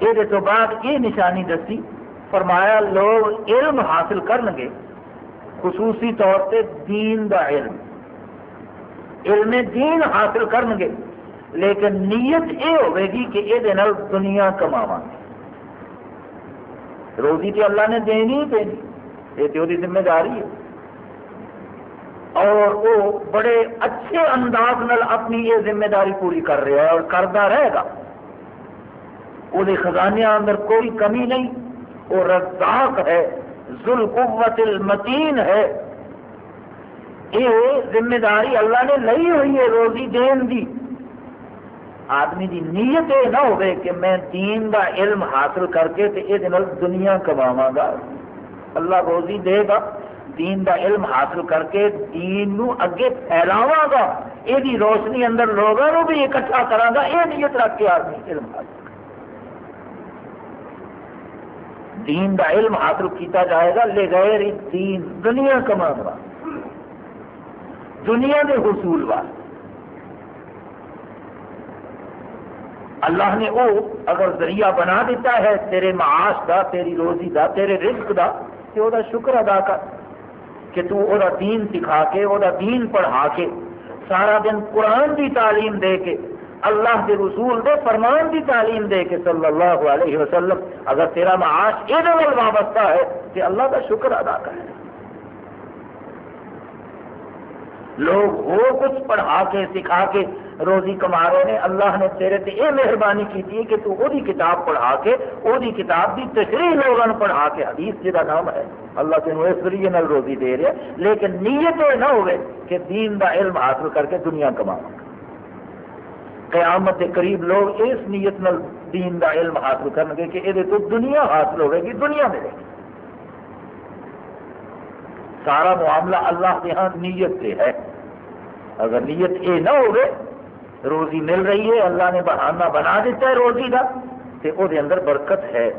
A: یہ تو بعد یہ نشانی دسی، فرمایا لوگ علم حاصل کرن گے، خصوصی طور پہ دین دا علم۔ علم دین حاصل کرن گے، لیکن نیت یہ ہوئے گی کہ یہ دنیا کماوا روزی تو اللہ نے دینی ہی دینی، یہ تو ذمہ داری ہے۔ اور وہ بڑے اچھے انداز نال اپنی یہ ذمہ داری پوری کر رہا ہے اور کرتا رہے گا۔ وہ خزانے اندر کوئی کمی نہیں۔ وہ رزاق ہے ذل قوت المتین ہے۔ یہ ذمہ داری اللہ نے لئی ہوئی ہے روزی دین دی۔ آدمی دی نیت یہ نہ ہو کہ میں دین دا علم حاصل کر کے یہ دنیا کماوا گا۔ اللہ روزی دے گا۔ دین دا علم حاصل کر کے دین نو اگے پھیلاوا گا۔ یہ روشنی اندر لوگوں نو بھی اکٹھا کرا گا۔ یہ نیت رکھ کے آدمی علم حاصل دین دا علم حاصل کیتا جائے گا لے غیر دین، دنیا کما دنیا کے حصول واسطے۔ اللہ نے وہ اگر ذریعہ بنا دیتا ہے، تیرے معاش دا، تیری روزی دا، تیرے رزق دا، کہ وہ شکر ادا کر۔ کہ تو وہ دین سکھا کے وہ دین پڑھا کے، سارا دن قرآن کی تعلیم دے کے، اللہ کے رسول دے فرمان کی تعلیم دے کے صلی اللہ علیہ وسلم۔ اگر تیرا معاش یہ وابستہ ہے، کہ اللہ کا شکر ادا کرے۔ لوگ وہ کچھ پڑھا کے، سکھا کے روزی کما رہے ہیں۔ اللہ نے تیرے تے یہ مہربانی کی کہ تو وہ کتاب پڑھا کے وہ کتاب کی تشریح لوگوں پڑھا کے۔ حدیث جی جہاں نام ہے۔ اللہ تین اس ذریعے نال روزی دے رہے لیکن نیت یہ نہ ہوئے کہ دین دا علم حاصل کر کے دنیا کما قیامت کے قریب لوگ اس نیت نال دین دا علم حاصل کریں گے کہ یہ تو دنیا حاصل ہوئے گی، دنیا ملے گی۔ سارا معاملہ اللہ کے ہاں نیت سے ہے۔ اگر نیت یہ نہ ہوئے روزی مل رہی ہے، اللہ نے بہانہ بنا دیتا ہے روزی کا تو وہ اندر برکت ہے۔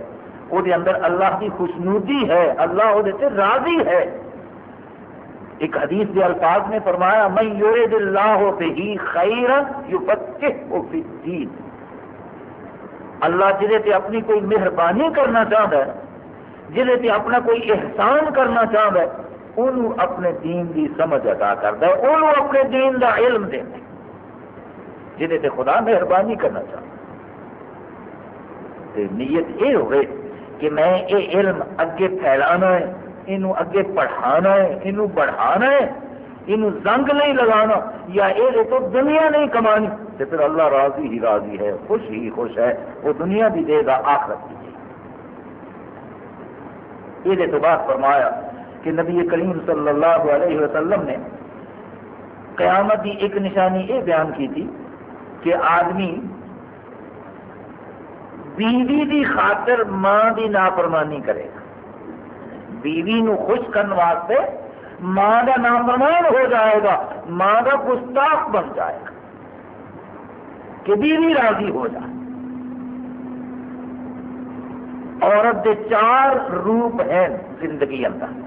A: وہ اندر اللہ کی خوشنودی ہے، اللہ وہ راضی ہے۔ ایک حدیث کے الفاظ نے فرمایا میں یور دل ہو ہی خیر یو بچے اللہ جہے تے اپنی کوئی مہربانی کرنا چاہتا ہے جہے تے اپنا کوئی احسان کرنا چاہتا ہے انہوں اپنے دین کی سمجھ ادا کرتا ہے انہوں اپنے دین کا علم دینا جہے خدا مہربانی کرنا چاہتا نیت یہ ہوئے کہ میں یہ علم اگے پھیلانا ہے یہ اگے پڑھانا ہے یہ بڑھانا ہے یہ زنگ نہیں لگانا، یا یہ تو دنیا نہیں کمانی۔ تو پھر اللہ راضی ہی راضی ہے، خوش ہی خوش ہے، وہ دنیا بھی دے گا، آخرت بھی دے یہ تو بات فرمایا کہ نبی کریم صلی اللہ علیہ وسلم نے قیامت کی ایک نشانی یہ بیان کی تھی کہ آدمی بیوی دی خاطر ماں دی نافرمانی کرے گا۔ بیوی نو خوش کرنے واسطے ماں کا نافرمان ہو جائے گا، ماں کا گستاخ بن جائے گا۔ کہ بیوی راضی ہو جائے۔ عورت کے چار روپ ہیں زندگی اندر۔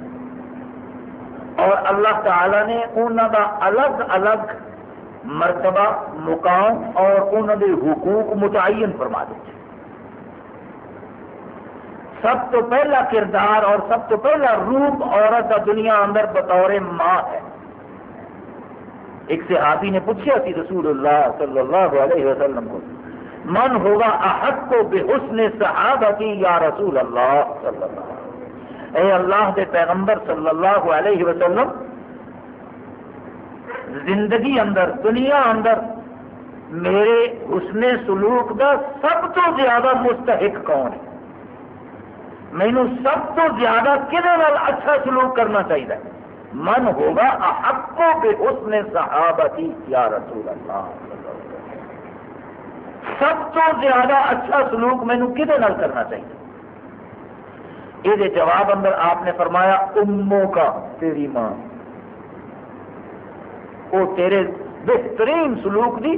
A: اور اللہ تعالی نے انہوں کا الگ الگ مرتبہ، مقام اور انہوں کے حقوق متعین فرما دیتے سب تو پہلا کردار اور سب تو پہلا روپ عورت کا دنیا اندر بطور ماں ہے۔ ایک صحابی نے پوچھا کہ رسول اللہ صلی اللہ علیہ وسلم کو، من ہوگا احق کو بے حسن صحابتی یا رسول اللہ صلی اللہ علیہ اے اللہ کے پیغمبر صلی اللہ علیہ وسلم، زندگی اندر، دنیا اندر، میرے حسن سلوک کا سب تو زیادہ مستحق کون ہے؟ مینو سب تو زیادہ کھے اچھا سلوک کرنا چاہیے؟ من ہوگا احق بے حسن صحابتی یا رسول اللہ سب تو زیادہ اچھا سلوک مینو کھے کرنا چاہیے؟ یہ جواب اندر آپ نے فرمایا، اموں کا، تیری ماں۔ وہ تیرے بہترین سلوک دی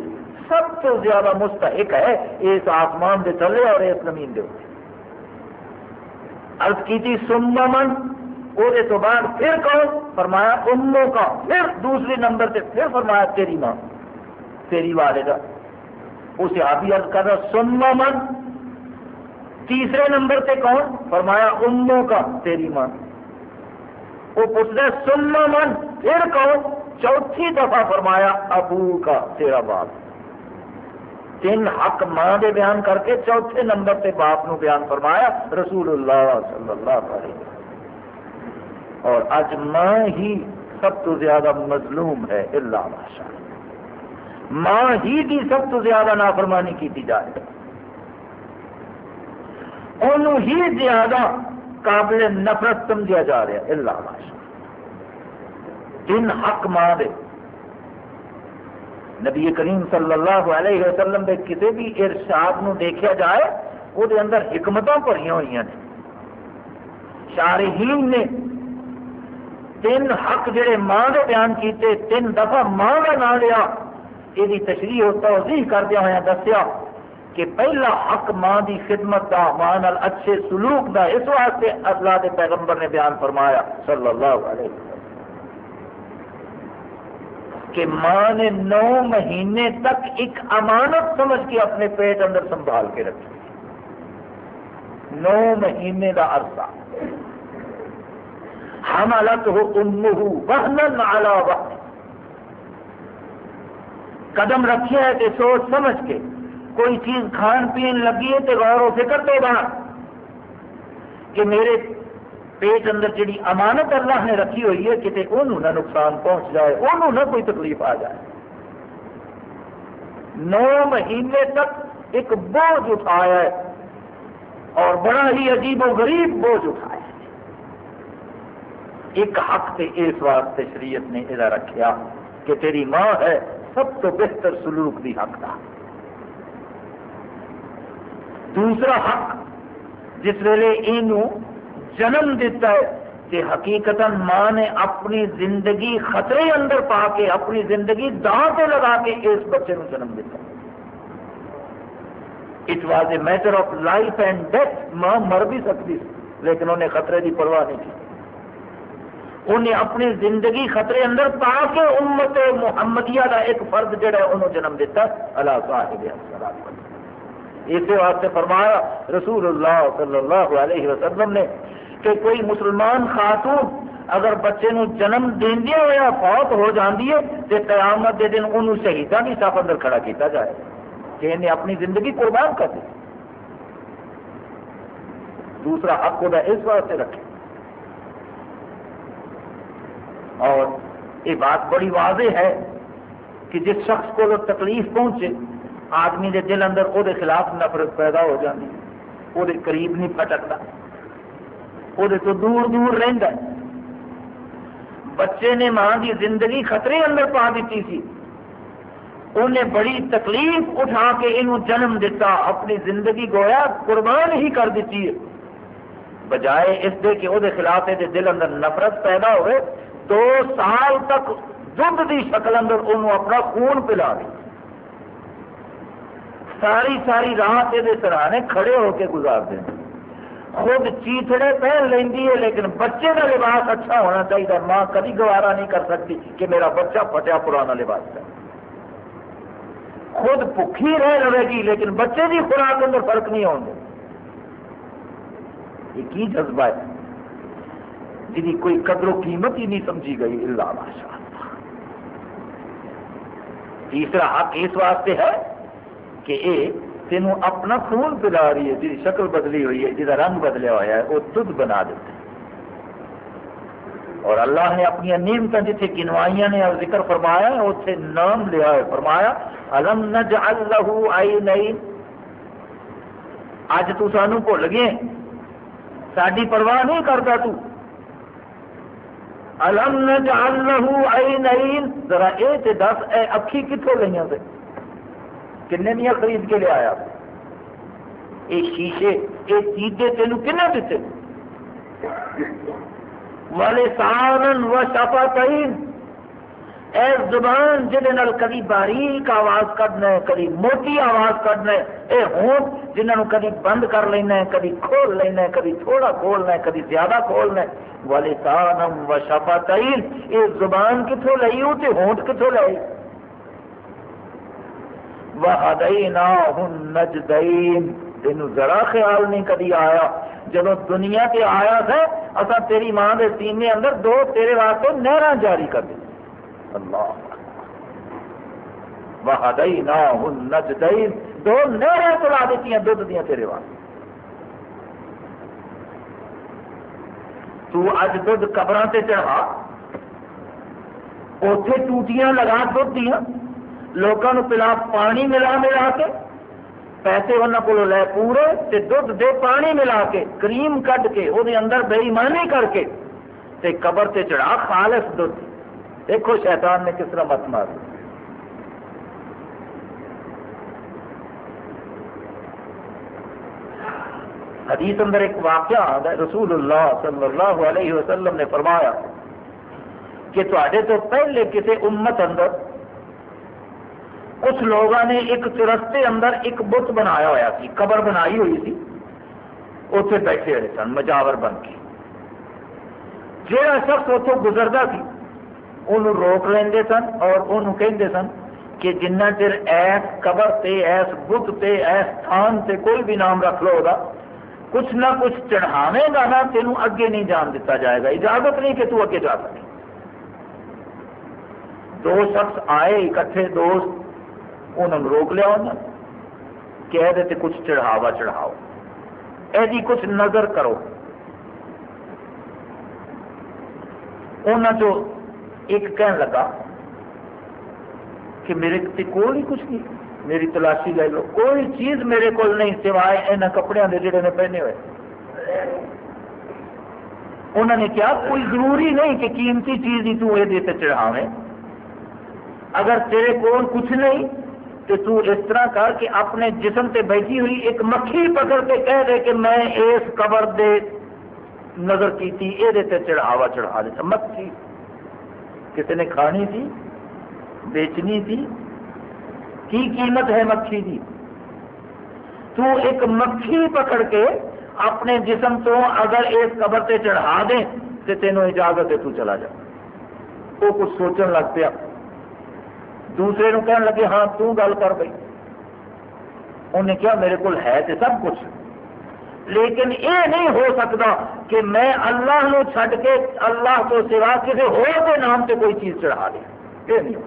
A: سب تو زیادہ مستحق ہے اس آسمان دے تھلے اور اس زمین دے عرض کی تھی سمن وہ تو بعد پھر کون فرمایا، اموں کا۔ پھر دوسرے نمبر سے پھر فرمایا، تیری ماں، تیری والدہ۔ اسے آپ ہی عرض کر رہا سمن تیسرے نمبر سے کون؟ فرمایا، اموں کا، تیری ماں۔ وہ پوچھتا سننا من، پھر کون چوتھی دفعہ فرمایا، ابو کا، تیرا باپ۔ تین حق ماں دے بیان کر کے چوتھے نمبر سے باپ نو بیان فرمایا، رسول اللہ صلی اللہ علیہ وسلم۔ اور اج ماں ہی سب تو زیادہ مظلوم ہے، اللہ ماشاء ماں ہی کی سب تو زیادہ نافرمانی کی جائے۔ انہوں ہی زیادہ قابل نفرت سمجھا جا رہا اللہ ماشاء تین حق ماں دے نبی کریم صلی اللہ علیہ وسلم کے کسی بھی ارشاد نو دیکھا جائے وہ اندر حکمتوں بھری ہوئی ہیں شارحین نے تین حق جڑے ماں کے بیان کیتے، تین دفعہ ماں کا نام لیا یہ تشریح ہوتا توضیح کردیا ہوا دسیا کہ پہلا حق ماں کی خدمت کا ماں اچھے سلوک کا اس واسطے اللہ کے پیغمبر نے بیان فرمایا صلی اللہ علیہ وسلم کہ ماں نے نو مہینے تک ایک امانت سمجھ کے اپنے پیٹ اندر سنبھال کے رکھی۔ نو مہینے کا عرصہ۔ ہم الگ ہو ان آلہ قدم رکھے ہے کہ سوچ سمجھ کے کوئی چیز کھان پین لگی ہے تو غور و فکر تو بنا کہ میرے پیٹ اندر جڑی امانت اللہ نے رکھی ہوئی ہے، کتنے انہوں نہ نقصان پہنچ جائے انہوں نہ کوئی تکلیف آ جائے۔ نو مہینے تک ایک بوجھ اٹھایا ہے اور بڑا ہی عجیب و غریب بوجھ اٹھایا ہے۔ ایک حق سے اس واسطے شریعت نے یہ رکھا کہ تیری ماں ہے، سب تو بہتر سلوک دی حق کا دوسرا حق جس ویلے یہ جنم دیتا ہے کہ حقیقت ماں نے اپنی زندگی خطرے اندر پا کے اپنی زندگی دان پہ لگا کے اس بچے کو جنم دیتا it was a matter of life and death ماں مر بھی سکتی لیکن انہیں خطرے کی پرواہ نہیں کی۔ انہیں اپنی زندگی خطرے اندر پا کے امت محمدیہ کا ایک فرد جڑا ہے، انہوں جنم دیتا اللہ صاحب اسی واسطے فرمایا رسول اللہ صلی اللہ علیہ وسلم نے کہ کوئی مسلمان خاتون اگر بچے نو جنم دیا ہوا فوت ہو جاتی ہے تو قیامت کے دن انہوں شہیدان کی صف اندر کھڑا کیتا جائے کہ انہیں اپنی زندگی قربان کر دی دوسرا حق وہ اس واسطے رکھے۔ اور یہ بات بڑی واضح ہے کہ جس شخص کو تکلیف پہنچے آدمی کے دل اندر وہ خلاف نفرت پیدا ہو جاتی وہ قریب نہیں پٹکتا وہ تو دور دور رہتا بچے نے ماں کی زندگی خطرے اندر پا دیتی سی۔ انہیں بڑی تکلیف اٹھا کے یہ جنم دیتا اپنی زندگی گویا قربان ہی کر دیتی ہے۔ بجائے اس دے کہ وہ خلاف یہ دل اندر نفرت پیدا ہوئے، دو سال تک دھد کی شکل اندر انہوں اپنا خون پلا دی ساری ساری رات یہ سراہنے کھڑے ہو کے گزار دیں خود چیتڑے پہن لینی ہے، لیکن بچے کا لباس اچھا ہونا چاہیے ماں کبھی گوارا نہیں کر سکتی کہ میرا بچہ پٹیا پرانا لباس ہے۔ خود بکھی رہ رہے گی، لیکن بچے کی خوراک کے اندر فرق نہیں آؤں یہ کی جذبہ ہے؟ جی کوئی قدر و قیمت ہی نہیں سمجھی گئی اللہ ماشاء تیسرا حق اس واسطے ہے کہ یہ تینوں اپنا خون پلا رہی ہے جی شکل بدلی ہوئی ہے جہاں رنگ بدلیا ہوا ہے، وہ دھد بنا دیتے اور اللہ نے اپنی نیمت جتنے گنوائیاں نے ذکر فرمایا اتنے نام لیا ہے، فرمایا، الم نجعل له عینین اج تو سانو بھول گئے ساری پرواہ نہیں کرتا تو۔ الم نجعل له عینین ذرا اے تے دس، اے اکھی کتوں گئی تے۔ کنے دیا خرید کے لیا یہ شیشے یہ چیزیں تین کنے دیتے؟ والے سان و شفا تین اے زبان جہد کدی باریک آواز کھنا ہے کدی موٹی آواز کھنا ہے، اے ہون جنہوں کدی بند کر لینا ہے کدی کھول لینا ہے کدی تھوڑا کھولنا ہے کدی زیادہ کھولنا ہے، والے سانم و شفا تین یہ زبان کتوں لائی ہو تو ہونٹ کتوں لائی؟ تین ذرا خیال نہیں کدی آیا۔ جب دنیا تے آیا تھا اصا تیری ماں کے سینے اندر دو تیرے واسطے نہر جاری کر دی اللہ وہدئی نہ نجدئی دو نہر چلا دیتی دھد دیا تیرے واسطے۔ تو اج دھد قبر سے چڑھا۔ اتے ٹوٹیاں لگا دھد دیا لوگوں پلا پانی ملا ملا کے پیسے انہوں کو لے پورے تے دھد دے پانی ملا کے کریم کٹ کے وہ اندر بےمانی کر کے تے قبر تے چڑھا خالص دھد دیکھو شیطان نے کس طرح مت مار حدیث اندر ایک واقعہ آتا ہے رسول اللہ صلی اللہ علیہ وسلم نے فرمایا کہ تے تو پہلے کسی امت اندر کچھ لوگوں نے ایک چرستے اندر ایک بت بنایا ہوا سی، قبر بنائی ہوئی سی۔ اتنے بیٹھے ہوئے سن، مجاور بن کے۔ جہاں شخص اتوں گزرتا سی انہوں روک لیں سن اور انہوں کہتے سن کہ جنہ چر ایس قبر تے، ایس بت تے، ایس تھان تے کوئی بھی نام رکھ لو گا کچھ نہ کچھ چڑھاوے گا نا، تینوں اگے نہیں جان دیتا جائے گا۔ اجازت نہیں کہ تو اگے جا سکے۔ دو شخص آئے، اکٹھے دوست انہوں روک لیا انہوں کہہ دیتے کچھ چڑھاوا چڑھاؤ۔ ایسی جی کچھ نظر کرو۔ انہوں جو ایک کہن لگا کہ میرے کول ہی کچھ نہیں۔ میری تلاشی لے لو۔ کوئی چیز میرے کو نہیں سوائے ان کپڑے کے جڑے نے پہنے ہوئے۔ انہوں نے کیا کوئی ضروری نہیں کہ قیمتی چیز ہی تو یہ چڑھاویں۔ اگر تیرے کول کچھ نہیں تو تو اس طرح کر کہ اپنے جسم تے بیٹھی ہوئی ایک مکھی پکڑ کے کہہ دے کہ میں اس قبر دے نظر کی یہ چڑھاوا چڑھا دیتا۔ مکھی۔ کسی نے کھانی تھی، بیچنی تھی۔ کی قیمت ہے مکھی کی تو ایک مکھی پکڑ کے اپنے جسم تو اگر اس قبر سے چڑھا دیں تو تینوں اجازت ہے تو چلا جا۔ وہ کچھ سوچن لگ پیا۔ دوسرے نو کہنے لگے ہاں تو گل کر بھائی انہیں کیا میرے کو ہے تو سب کچھ۔ لیکن یہ نہیں ہو سکتا کہ میں اللہ نو چھڈ کے اللہ کو سوا کسی ہو نام سے کوئی چیز چڑھا دیں یہ نہیں ہو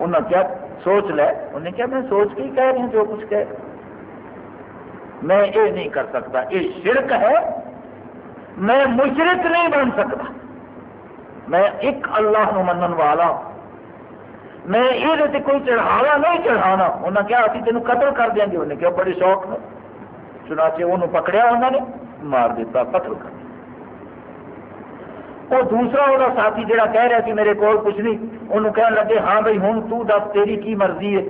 A: انہیں کیا سوچ لے۔ انہیں کیا میں سوچ کے ہی کہہ رہی ہوں جو کچھ کہہ۔ میں یہ نہیں کر سکتا۔ یہ شرک ہے۔ میں مشرق نہیں بن سکتا۔ میں ایک اللہ نو منن والا میں یہ کوئی چڑھاوا نہیں چڑھانا۔ انہیں کیا ابھی تینوں قتل کر دیں گے۔ انہیں کیا بڑے شوق نے۔ چنانچہ انہوں پکڑیا انہوں نے، مار دیتا، قتل کر وہ دوسرا وہ ساتھی جہاں کہہ رہا کہ میرے کو کچھ نہیں، انہوں کہنے لگے ہاں بھائی ہوں تو دس تیری کی مرضی ہے۔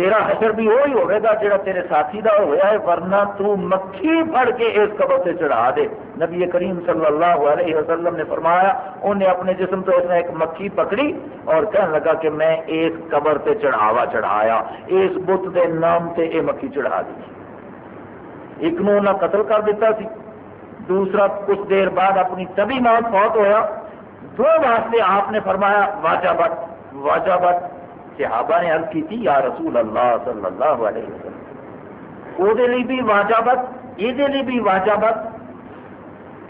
A: تیرا حشر بھی وہی ہوئے گا جڑا تیرے ساتھی دا ہوا ہے، ورنہ تو مکھی پھڑ کے اس قبر سے چڑھا دے۔ نبی کریم صلی اللہ علیہ وسلم نے فرمایا انہیں اپنے جسم تو اس نے ایک مکھی پکڑی اور کہنے لگا کہ میں اس قبر سے چڑھاوا چڑھایا، اس بت کے نام سے یہ مکھی چڑھا دی۔ ایک نو انہیں قتل کر دیتا سی۔ دوسرا کچھ دیر بعد اپنی تبھی موت فوت ہوا دو واسطے آپ نے فرمایا، واجہ بت واجہ بت صحابہ نے عرض کی تھی، یا رسول اللہ صلی اللہ علیہ وسلم وہ بھی واجبت یہ بھی واجبت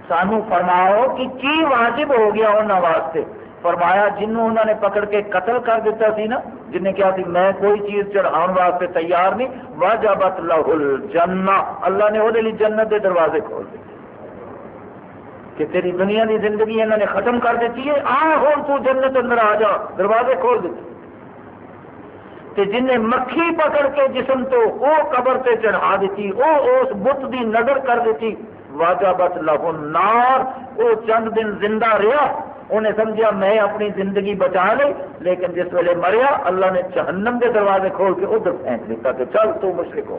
A: سانو فرماؤ کہ کی واجب ہو گیا انہوں واسطے۔ فرمایا جنوں انہوں نے پکڑ کے قتل کر دیتا سی نا جن نے کہا سی، میں کوئی چیز چڑھاؤ واسطے تیار نہیں واجبت لہل جنہ اللہ نے وہ جنت کے دروازے کھول دیتے۔ کہ تیری دنیا کی زندگی انہوں نے ختم کر دیتی ہے، آ ہوں تو جنت اندر آ جا۔ دروازے کھول دیتے۔ کہ جن نے مکھی پکڑ کے جسم تو وہ قبر سے چڑھا دیتی وہ اس بت کی نظر کر دیتی واجہ بت لہو نار وہ چند دن زندہ رہا۔ انہیں سمجھا میں اپنی زندگی بچا لی لیکن جس ویلے مریا، اللہ نے جہنم کے دروازے کھول کے ادھر پھینک دیتا کہ چل تو مشرق ہو۔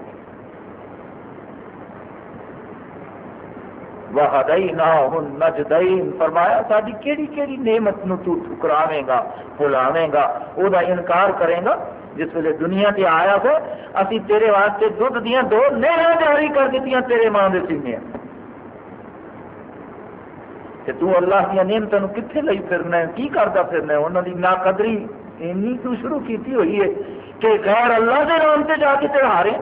A: وہ نہ نجدین فرمایا ساری کیڑی کیڑی نعمت نو تو ٹھکراوے گا بلاوے گا وہ انکار کرے گا۔ جس ویلے دنیا سے آیا ہو اسی تیرے واسطے دھد دیا دو نہر جاری کر دیتی تیرے ماں کے سینے۔ تو اللہ دیا نعمتوں کتنے لئی پھرنا ہے؟ کی کرتا پھرنا ہے؟ انہوں کی نا قدری اینی تو شروع کیتی ہوئی ہے کہ غیر اللہ کے نام سے جا کے چڑھا رہے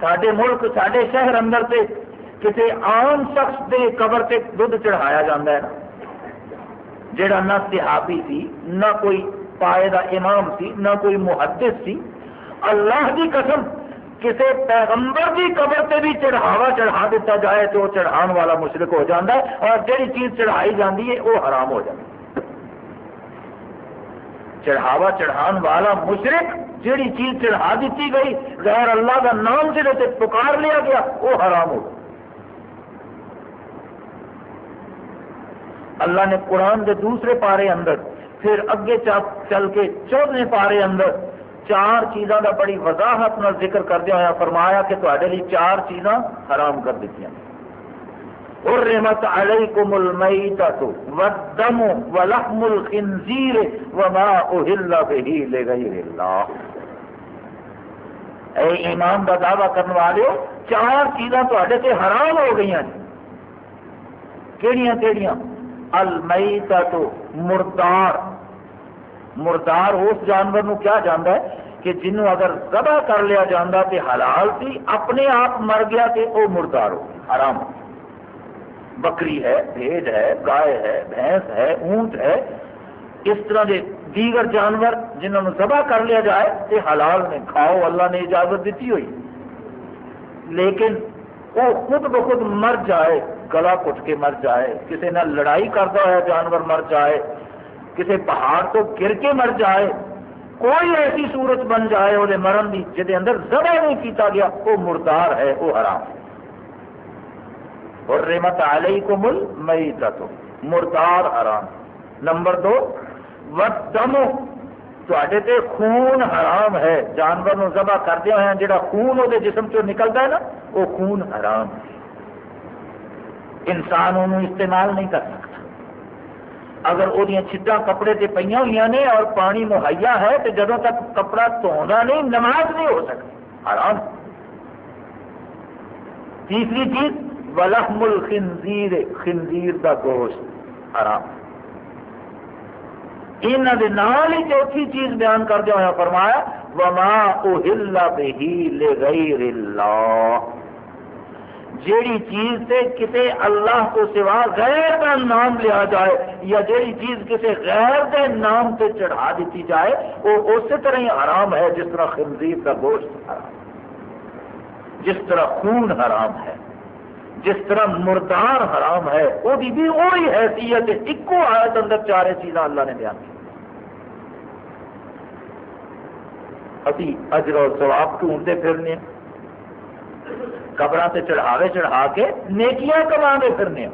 A: سڈے ملک سڈے شہر اندر سے کسی عام شخص کے قبر سے دھد چڑھایا جاتا ہے۔ نا جڑا نہ صحابی سی، نہ کوئی پائے دا امام سی، نہ کوئی محدث سی، اللہ کی قسم کسی پیغمبر کی قبر سے بھی چڑھاوا چڑھا دیتا جائے تو وہ چڑھان والا مشرق ہو جاتا ہے اور جہی چیز چڑھائی جاتی ہے، وہ حرام ہو جاتی ہے۔ چڑھاوا چڑھان والا مشرق جہی چیز چڑھا دیتی گئی، غیر اللہ کا نام سے پکار لیا گیا، وہ حرام ہو اللہ نے قرآن کے دوسرے پارے اندر، پھر اگے چل کے چودہ پارے اندر چار چیزاں کا بڑی وضاحت نہ ذکر کردیا ہوا فرمایا کہ تے لیے چار چیزاں حرام کر دیتی حرمت علیکم المیتۃ والدم ولحم الخنزیر وما اهل به لغیر اللہ اے ایمان کا دعویٰ کرنے والے، چار چیزاں تے حرام ہو گئی ہیں۔ کیڑیاں کیڑیاں؟ المیتۃ مردار. مردار اس جانور نو کیا جانا ہے کہ جنوں اگر ذبح کر لیا جانا تو حلال سی، اپنے آپ مر گیا تو وہ مردار ہو حرام بکری ہے، بھیڑ ہے، گائے ہے، بھینس ہے، اونٹ ہے۔ اس طرح کے دیگر جانور جنہوں نے ذبح کر لیا جائے تو حلال نے کھاؤ، اللہ نے اجازت دیتی ہوئی۔ لیکن وہ خود بخود مر جائے گلا کٹ کے مر جائے کسی نہ لڑائی کرتا ہوا جانور مر جائے کسی پہاڑ تو گر کے مر جائے، کوئی ایسی صورت بن جائے وہ مرن کی جہد اندر ذبح نہیں کیتا گیا، وہ مردار ہے، وہ حرام ہے۔ اور رحمت علیہ کو مل مئی تو مردار حرام۔ نمبر دو ودم تے خون حرام ہے۔ جانور نو ذبح کردیا ہوا جڑا خون وہ جسم چ نکلتا ہے نا، وہ خون حرام ہے۔ انسان انہوں استعمال نہیں کر سکتا۔ اگر وہ چھٹا کپڑے سے پہ ہوئی نے اور پانی مہیا ہے تو جدوں تک کپڑا دھونا نہیں، نماز نہیں ہو سکتی۔ حرام۔ تیسری چیز، ولحم الخنزیر خنزیر کا گوشت۔ حرام۔ یہاں کے نال ہی چوتھی چیز بیان کردیا ہوا فرمایا، وما اہل بہی لغیر اللہ جیڑی چیز سے کسی اللہ کو سوا غیر کا نام لیا جائے یا جیڑی چیز کسی غیر کے نام سے چڑھا دیتی جائے، وہ اسی طرح ہی حرام ہے جس طرح خنزیر کا گوشت حرام جس طرح خون حرام ہے، جس طرح مردار حرام ہے، وہ بھی وہی حیثیت ایکو آیت اندر چارے چیزاں اللہ نے بیان کی۔ ابھی اجر و ثواب ڈھونڈتے پھرنے۔ قبر سے چڑھاوے چڑھا کے نیکیاں کما پھرنے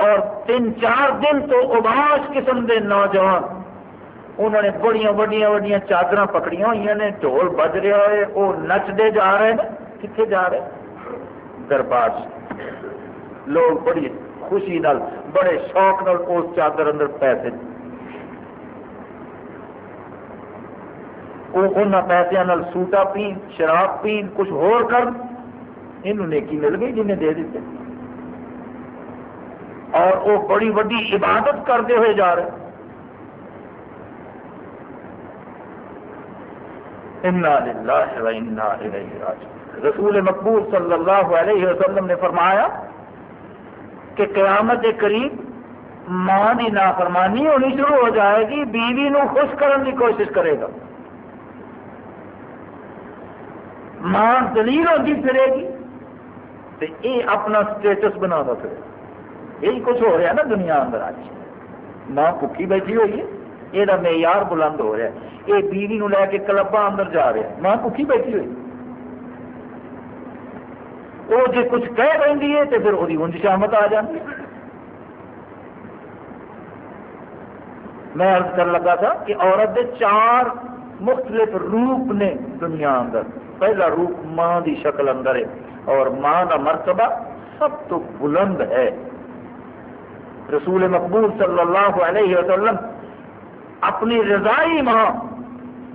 A: اور تین چار دن تو اباس قسم کے نوجوان، انہوں نے بڑی بڑی بڑی چادر پکڑی ہوئی نے ڈول بج رہے ہوئے، وہ نچتے جا رہے ہیں۔ کتنے جا رہے؟ دربار لوگ بڑی خوشی نال، بڑے شوق نال اس چادر اندر پیسے وہ ان پیسوں سوٹا پی شراب پی کچھ ہور کر یہ نیکی مل گئی جنہیں دے دیتے۔ اور وہ بڑی وڈی عبادت کرتے ہوئے جا رہے۔ رسول مقبول صلی اللہ علیہ وسلم نے فرمایا کہ قیامت قریب ماں کی نافرمانی ہونی شروع ہو جائے گی، بیوی نو خوش کرنے کی کوشش کرے گا۔ ماں دلیل ہوتی پھرے گی تو یہ اپنا اسٹیٹس بنا پھر یہی کچھ ہو رہا ہے نا دنیا اندر آج۔ ماں بھوکی بیٹھی ہوئی ہے یہ معیار بلند ہو رہا ہے۔ یہ بیوی نو لے کے کلبا اندر جا رہا ہے۔ ماں بھوکی بیٹھی ہوئی۔ وہ جی کچھ کہہ رہی ہے تو پھر وہی انج شامت آ جاتی میں عرض کر لگا تھا کہ عورت کے چار مختلف روپ نے دنیا اندر۔ پہلا روپ ماں دی شکل اندر ہے اور ماں کا مرتبہ سب تو بلند ہے۔ رسول مقبول صلی اللہ علیہ وسلم اپنی رضائی ماں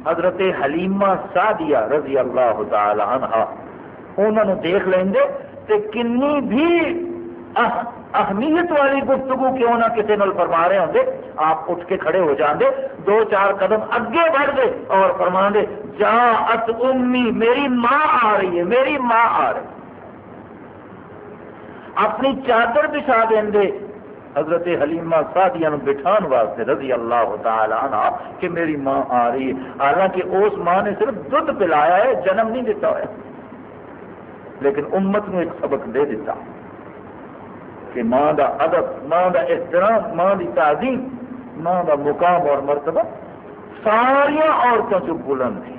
A: حضرت حلیمہ سعدیہ رضی اللہ تعالی عنہ، انہوں نے دیکھ لیں گے کنی بھی اہمیت والی گفتگو کیوں نہ کسی نال فرما رہے ہوں گے آپ اٹھ کے کھڑے ہو جاندے دو چار قدم اگے بڑھ دے اور فرما دے جا ات امی، میری ماں آ رہی ہے، میری ماں آ رہی ہے۔ اپنی چادر بچھا دیں دے۔ حضرت حلیمہ سادیا بٹھان واسطے رضی اللہ تعالی عنہ کہ میری ماں آ رہی ہے۔ حالانکہ اس ماں نے صرف دھد پلایا ہے، جنم نہیں دیتا ہوا لیکن امت نو ایک سبق دے دیتا۔ ہے کہ ماں دا ادب، ماں دا احترام، ماں دی تعظیم، ماں دا مقام اور مرتبہ ساریا عورتوں چ بلند ہے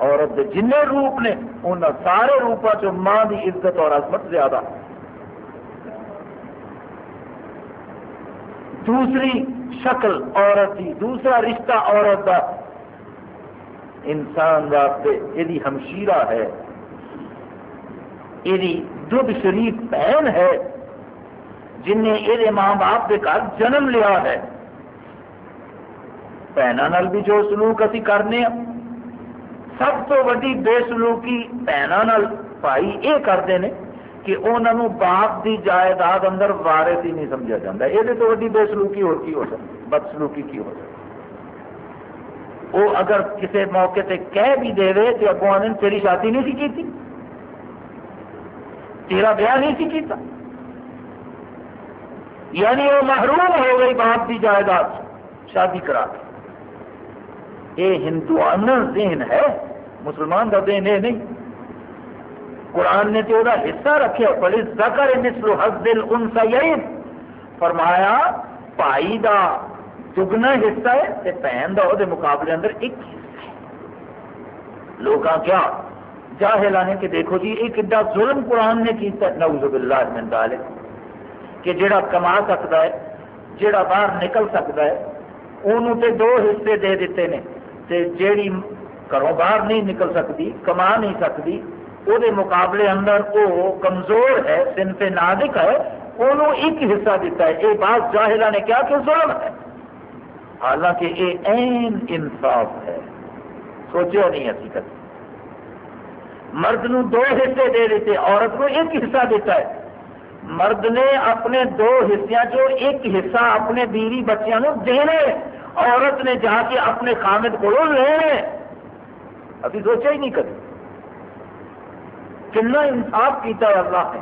A: عورت کے جن روپ نے ان سارے روپوں چ ماں کی عزت اور عظمت زیادہ۔ دوسری شکل عورت کی دوسرا رشتہ عورت کا انسان واسطے یہ ہمشیرہ ہے۔ یہ دھد شریف بہن ہے۔ جن نے یہ ماں باپ کے گھر جنم لیا ہے۔ بہنوں بھی جو سلوک ابھی کرنے ہاں۔ سب تو ویڈی بے سلوکی بہنوں بھائی یہ کرتے ہیں کہ انہوں باپ کی جائیداد اندر وارث ہی نہیں سمجھا جاتا یہ تو ویڈی بے سلوکی اور کی ہو سکتی بد سلوکی کی ہو سکتی وہ اگر کسی موقع تے کہہ بھی دے تو اگوں آنے تیری شادی نہیں سی کی تیرا بیاہ نہیں سی کیتا؟ یعنی وہ محروم ہو گئی باپ کی جائیداد شادی کرا کے یہ ہندو ذہن ہے، مسلمان کا ذہن یہ نہیں۔ قرآن نے تو حصہ رکھے بڑی زکر مثل حزل ان فرمایا، بھائی دا دگنا حصہ ہے تے بہن دا وہ مقابلے اندر ایک حصہ ہے۔ لوگ کیا جاہل آنے کہ دیکھو جی یہ کڈا ظلم قرآن نے کیتا نعوذ باللہ من ذالک۔ کہ جڑا کما سکتا ہے جڑا باہر نکل سکتا ہے انہوں تے دو حصے دے دیتے ہیں تے جیڑی گھروں باہر نہیں نکل سکتی، کما نہیں سکتی وہ مقابلے اندر وہ کمزور ہے، صنف نازک ہے انہوں ایک حصہ دیتا ہے۔ یہ بات جاہلہ نے کیا کہ ظلم ہے۔ حالانکہ یہ این انصاف ہے۔ سوچو نہیں حقیقت۔ مرد نو دو حصے دے دیتے، عورت کو ایک حصہ دیتا ہے۔ مرد نے اپنے دو حصوں چو ایک حصہ اپنے بیوی بچیاں دینے عورت نے جا کے اپنے خامد کو لے ابھی سوچا ہی نہیں کر کتنا انصاف کیتا ہے اللہ نے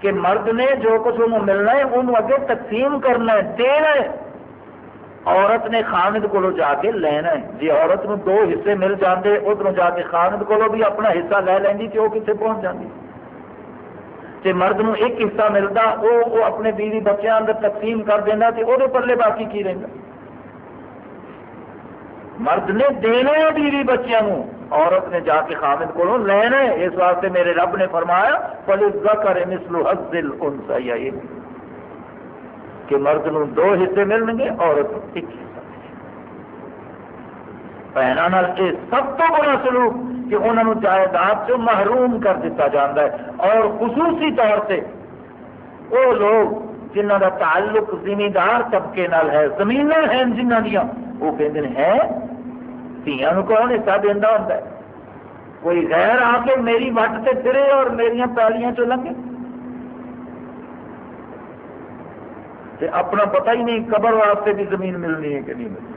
A: کہ مرد نے جو کچھ انہوں ملنا ہے، انہوں اگے تقسیم کرنا ہے، دینا ہے۔ عورت نے خامد کو جا کے لینا ہے۔ جی عورت نو دو حصے مل جاتے ادھر جا کے خامد کو بھی اپنا حصہ لے لینی تو وہ کتنے پہنچ جاتی جی مرد نو ایک حصہ ملتا وہ اپنے بیوی بچوں اندر تقسیم کر دینا تو وہ پرلے باقی کی رہتا مرد نے دینا ہے بیوی بچوں عورت نے جا کے خامد کو لینا ہے۔ اس واسطے میرے رب نے فرمایا پلیزا کرے مسلو حزل ان کہ مرد نو دو حصے ملن گے عورت ایک حصہ۔ بہنوں یہ سب تو بڑا سلوک کہ انہوں نے جائیداد سے محروم کر دیتا جاتا ہے اور خصوصی طور سے وہ لوگ جنہ کا تعلق زمیندار طبقے نال ہے زمین ہیں جنہ دیا وہ کہتے ہیں دیا کون حصہ دینا ہوتا ہے؟ کوئی غیر آ کے میری وٹ سے پھرے اور میرا پیلیاں چ لگے اپنا پتہ ہی نہیں قبر واسطے بھی زمین ملنی ہے کہ نہیں ملنی۔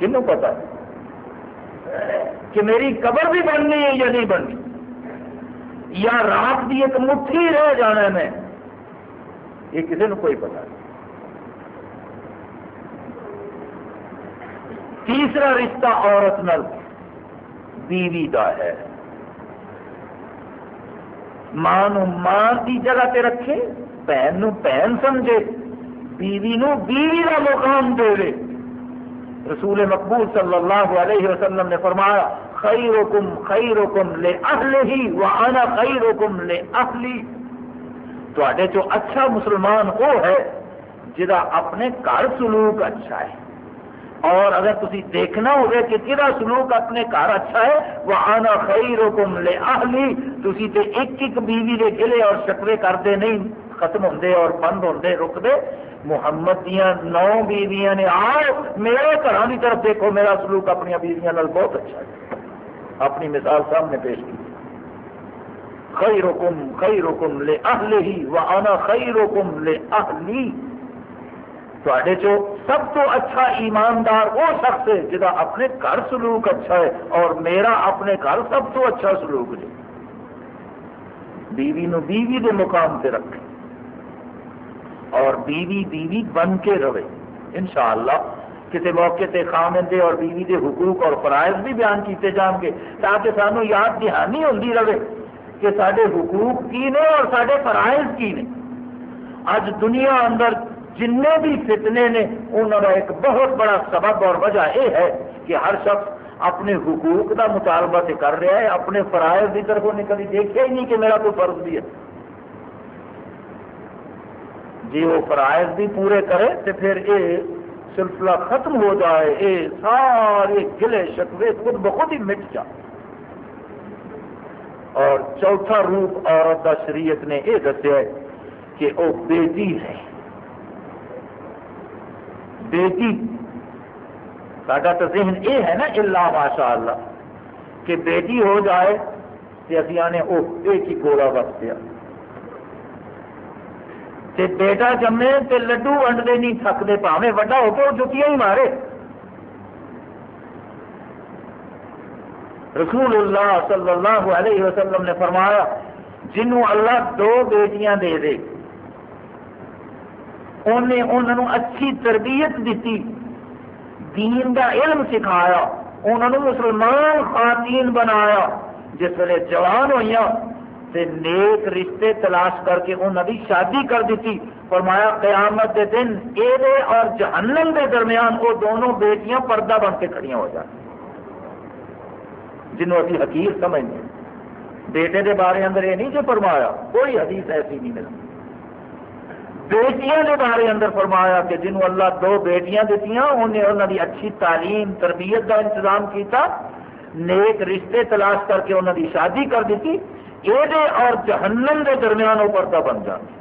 A: کنوں پتا؟ ہے کہ میری قبر بھی بننی ہے یا نہیں بننی؟ یا رات کی ایک مٹھی رہ جانا ہے میں؟ یہ کسی نے کوئی پتا نہیں۔ تیسرا رشتہ عورت نل بیوی کا ہے۔ ماں ماں کی جگہ تے رکھے، بہن بہن سمجھے، بیوی نو بیوی کا مقام دے دے۔ رسول مقبول صلی اللہ علیہ وسلم نے فرمایا، خیرکم خیرکم لے اہلہی وانا خیرکم لے اہلی تو جو اچھا مسلمان وہ ہے جہاں اپنے گھر سلوک اچھا ہے۔ اور اگر تھی دیکھنا ہوگا کہ کہڑا سلوک اپنے گھر اچھا ہے وہ آنا خیرکم لے اہلی تھی تے ایک ایک بیوی دے گلے اور شکوے کرتے نہیں، ختم ہوندے اور بند ہوندے، رک دے۔ محمد دیا نو بیویاں نے، آؤ، میرے گھر کی طرف دیکھو، میرا سلوک اپنی بیویاں بہت اچھا ہے۔ اپنی مثال سامنے پیش کی۔ خیرکم خیرکم لے اہلی و انا خیرکم لے اہلی تے چو سب تو اچھا ایماندار وہ شخص ہے جہاں اپنے گھر سلوک اچھا ہے اور میرا اپنے گھر سب تو اچھا سلوک ہے بیوی نو بیوی دے مقام سے رکھے۔ اور بیوی بیوی بن کے رہے۔ انشاءاللہ کسی موقع تے خامن دے اور بیوی دے حقوق اور فرائض بھی بیان کیتے جان گے تاکہ سانو یاد دہانی ہوتی رہے کہ سارے حقوق کی نے اور سارے فرائض کی نے۔ اج دنیا اندر جن بھی فتنے نے انہوں کا ایک بہت بڑا سبب اور وجہ یہ ہے کہ ہر شخص اپنے حقوق کا مطالبہ سے کر رہا ہے، اپنے فرائض کی طرف انہیں کبھی دیکھا ہی نہیں کہ میرا کوئی فرض بھی ہے۔ جی وہ فرائض بھی پورے کرے تو پھر یہ سلسلہ ختم ہو جائے یہ سارے گلے شکوے خود بخود ہی مٹ جائے۔ اور چوتھا روپ عورت کا شریعت نے یہ دسیا کہ وہ بیٹی ہے۔ بیٹی، ساڈا تو ذہن یہ ہے نا اللہ ماشاء اللہ کہ بیٹی ہو جائے تو ابھی آنے وہ ایک ہی گولا وقت پیا بیٹا جمے تو لڈو ونڈتے نہیں تھکتے پاوے وڈا ہو کے وہ جتیاں ہی مارے۔ رسول اللہ صلی اللہ علیہ وسلم نے فرمایا، جنہوں اللہ دو بیٹیاں دے دے، انہیں انہوں اچھی تربیت دیتی، دین دا علم سکھایا، انہوں مسلمان خواتین بنایا، جس ویلے جوان ہوئی تے نیک رشتے تلاش کر کے انہوں نے شادی کر دیتی۔ فرمایا، قیامت دے دن اے اور جہنم دے درمیان وہ دونوں بیٹیاں پردہ بن کے کھڑیاں ہو جائیں جنہوں ابھی حقیق سمجھنے بیٹے دے بارے اندر یہ نہیں جو فرمایا، کوئی حدیث ایسی نہیں ملتی بیٹیاں کے بارے اندر فرمایا کہ جنہوں اللہ دو بیٹیاں دیتی انہیں انہوں کی اچھی تعلیم، تربیت کا انتظام کیتا۔ نیک رشتے تلاش کر کے انہوں کی شادی کر دیتی۔ یہ اور جہنم کے درمیان وہ پردہ بن جاتی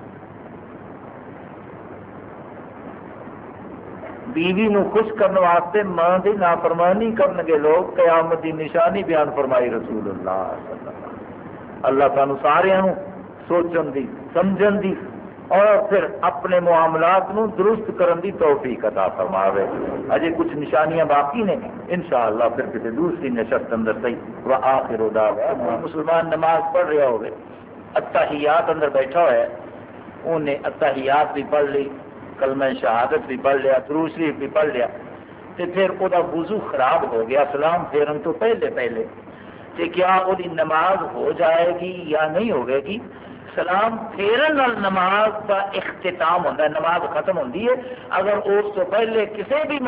A: بیوی نو خوش کرنے واسطے ماں کی نافرمانی کرن گے لوگ قیامت کی نشانی بیان فرمائی رسول اللہ صلی اللہ علیہ وسلم۔ اللہ سانو سارے سوچن دی، سمجھن دی۔ اور پھر اپنے معاملات نو درست کرن دی توفیق عطا فرماوے۔ اجے کچھ نشانیاں باقی نے، انشاءاللہ پھر کسی دوسری نشست اندر صحیح و آخر دعوا مسلمان نماز پڑھ رہا ہوگے اتحیات اندر بیٹھا ہوا ہے انہیں اتحیات بھی پڑھ لی، کلمہ شہادت بھی پڑھ لیا درود شریف بھی پڑھ لیا۔ تے پھر وہ وضو خراب ہو گیا، سلام پھیرن تو پہلے پہلے۔ تے کیا وہ نماز ہو جائے گی یا نہیں ہوگی سلام پھیرن نماز کا اختتام ہوتا ہے، نماز ختم ہوتی ہے۔ اگر اس تو پہلے کسی بھی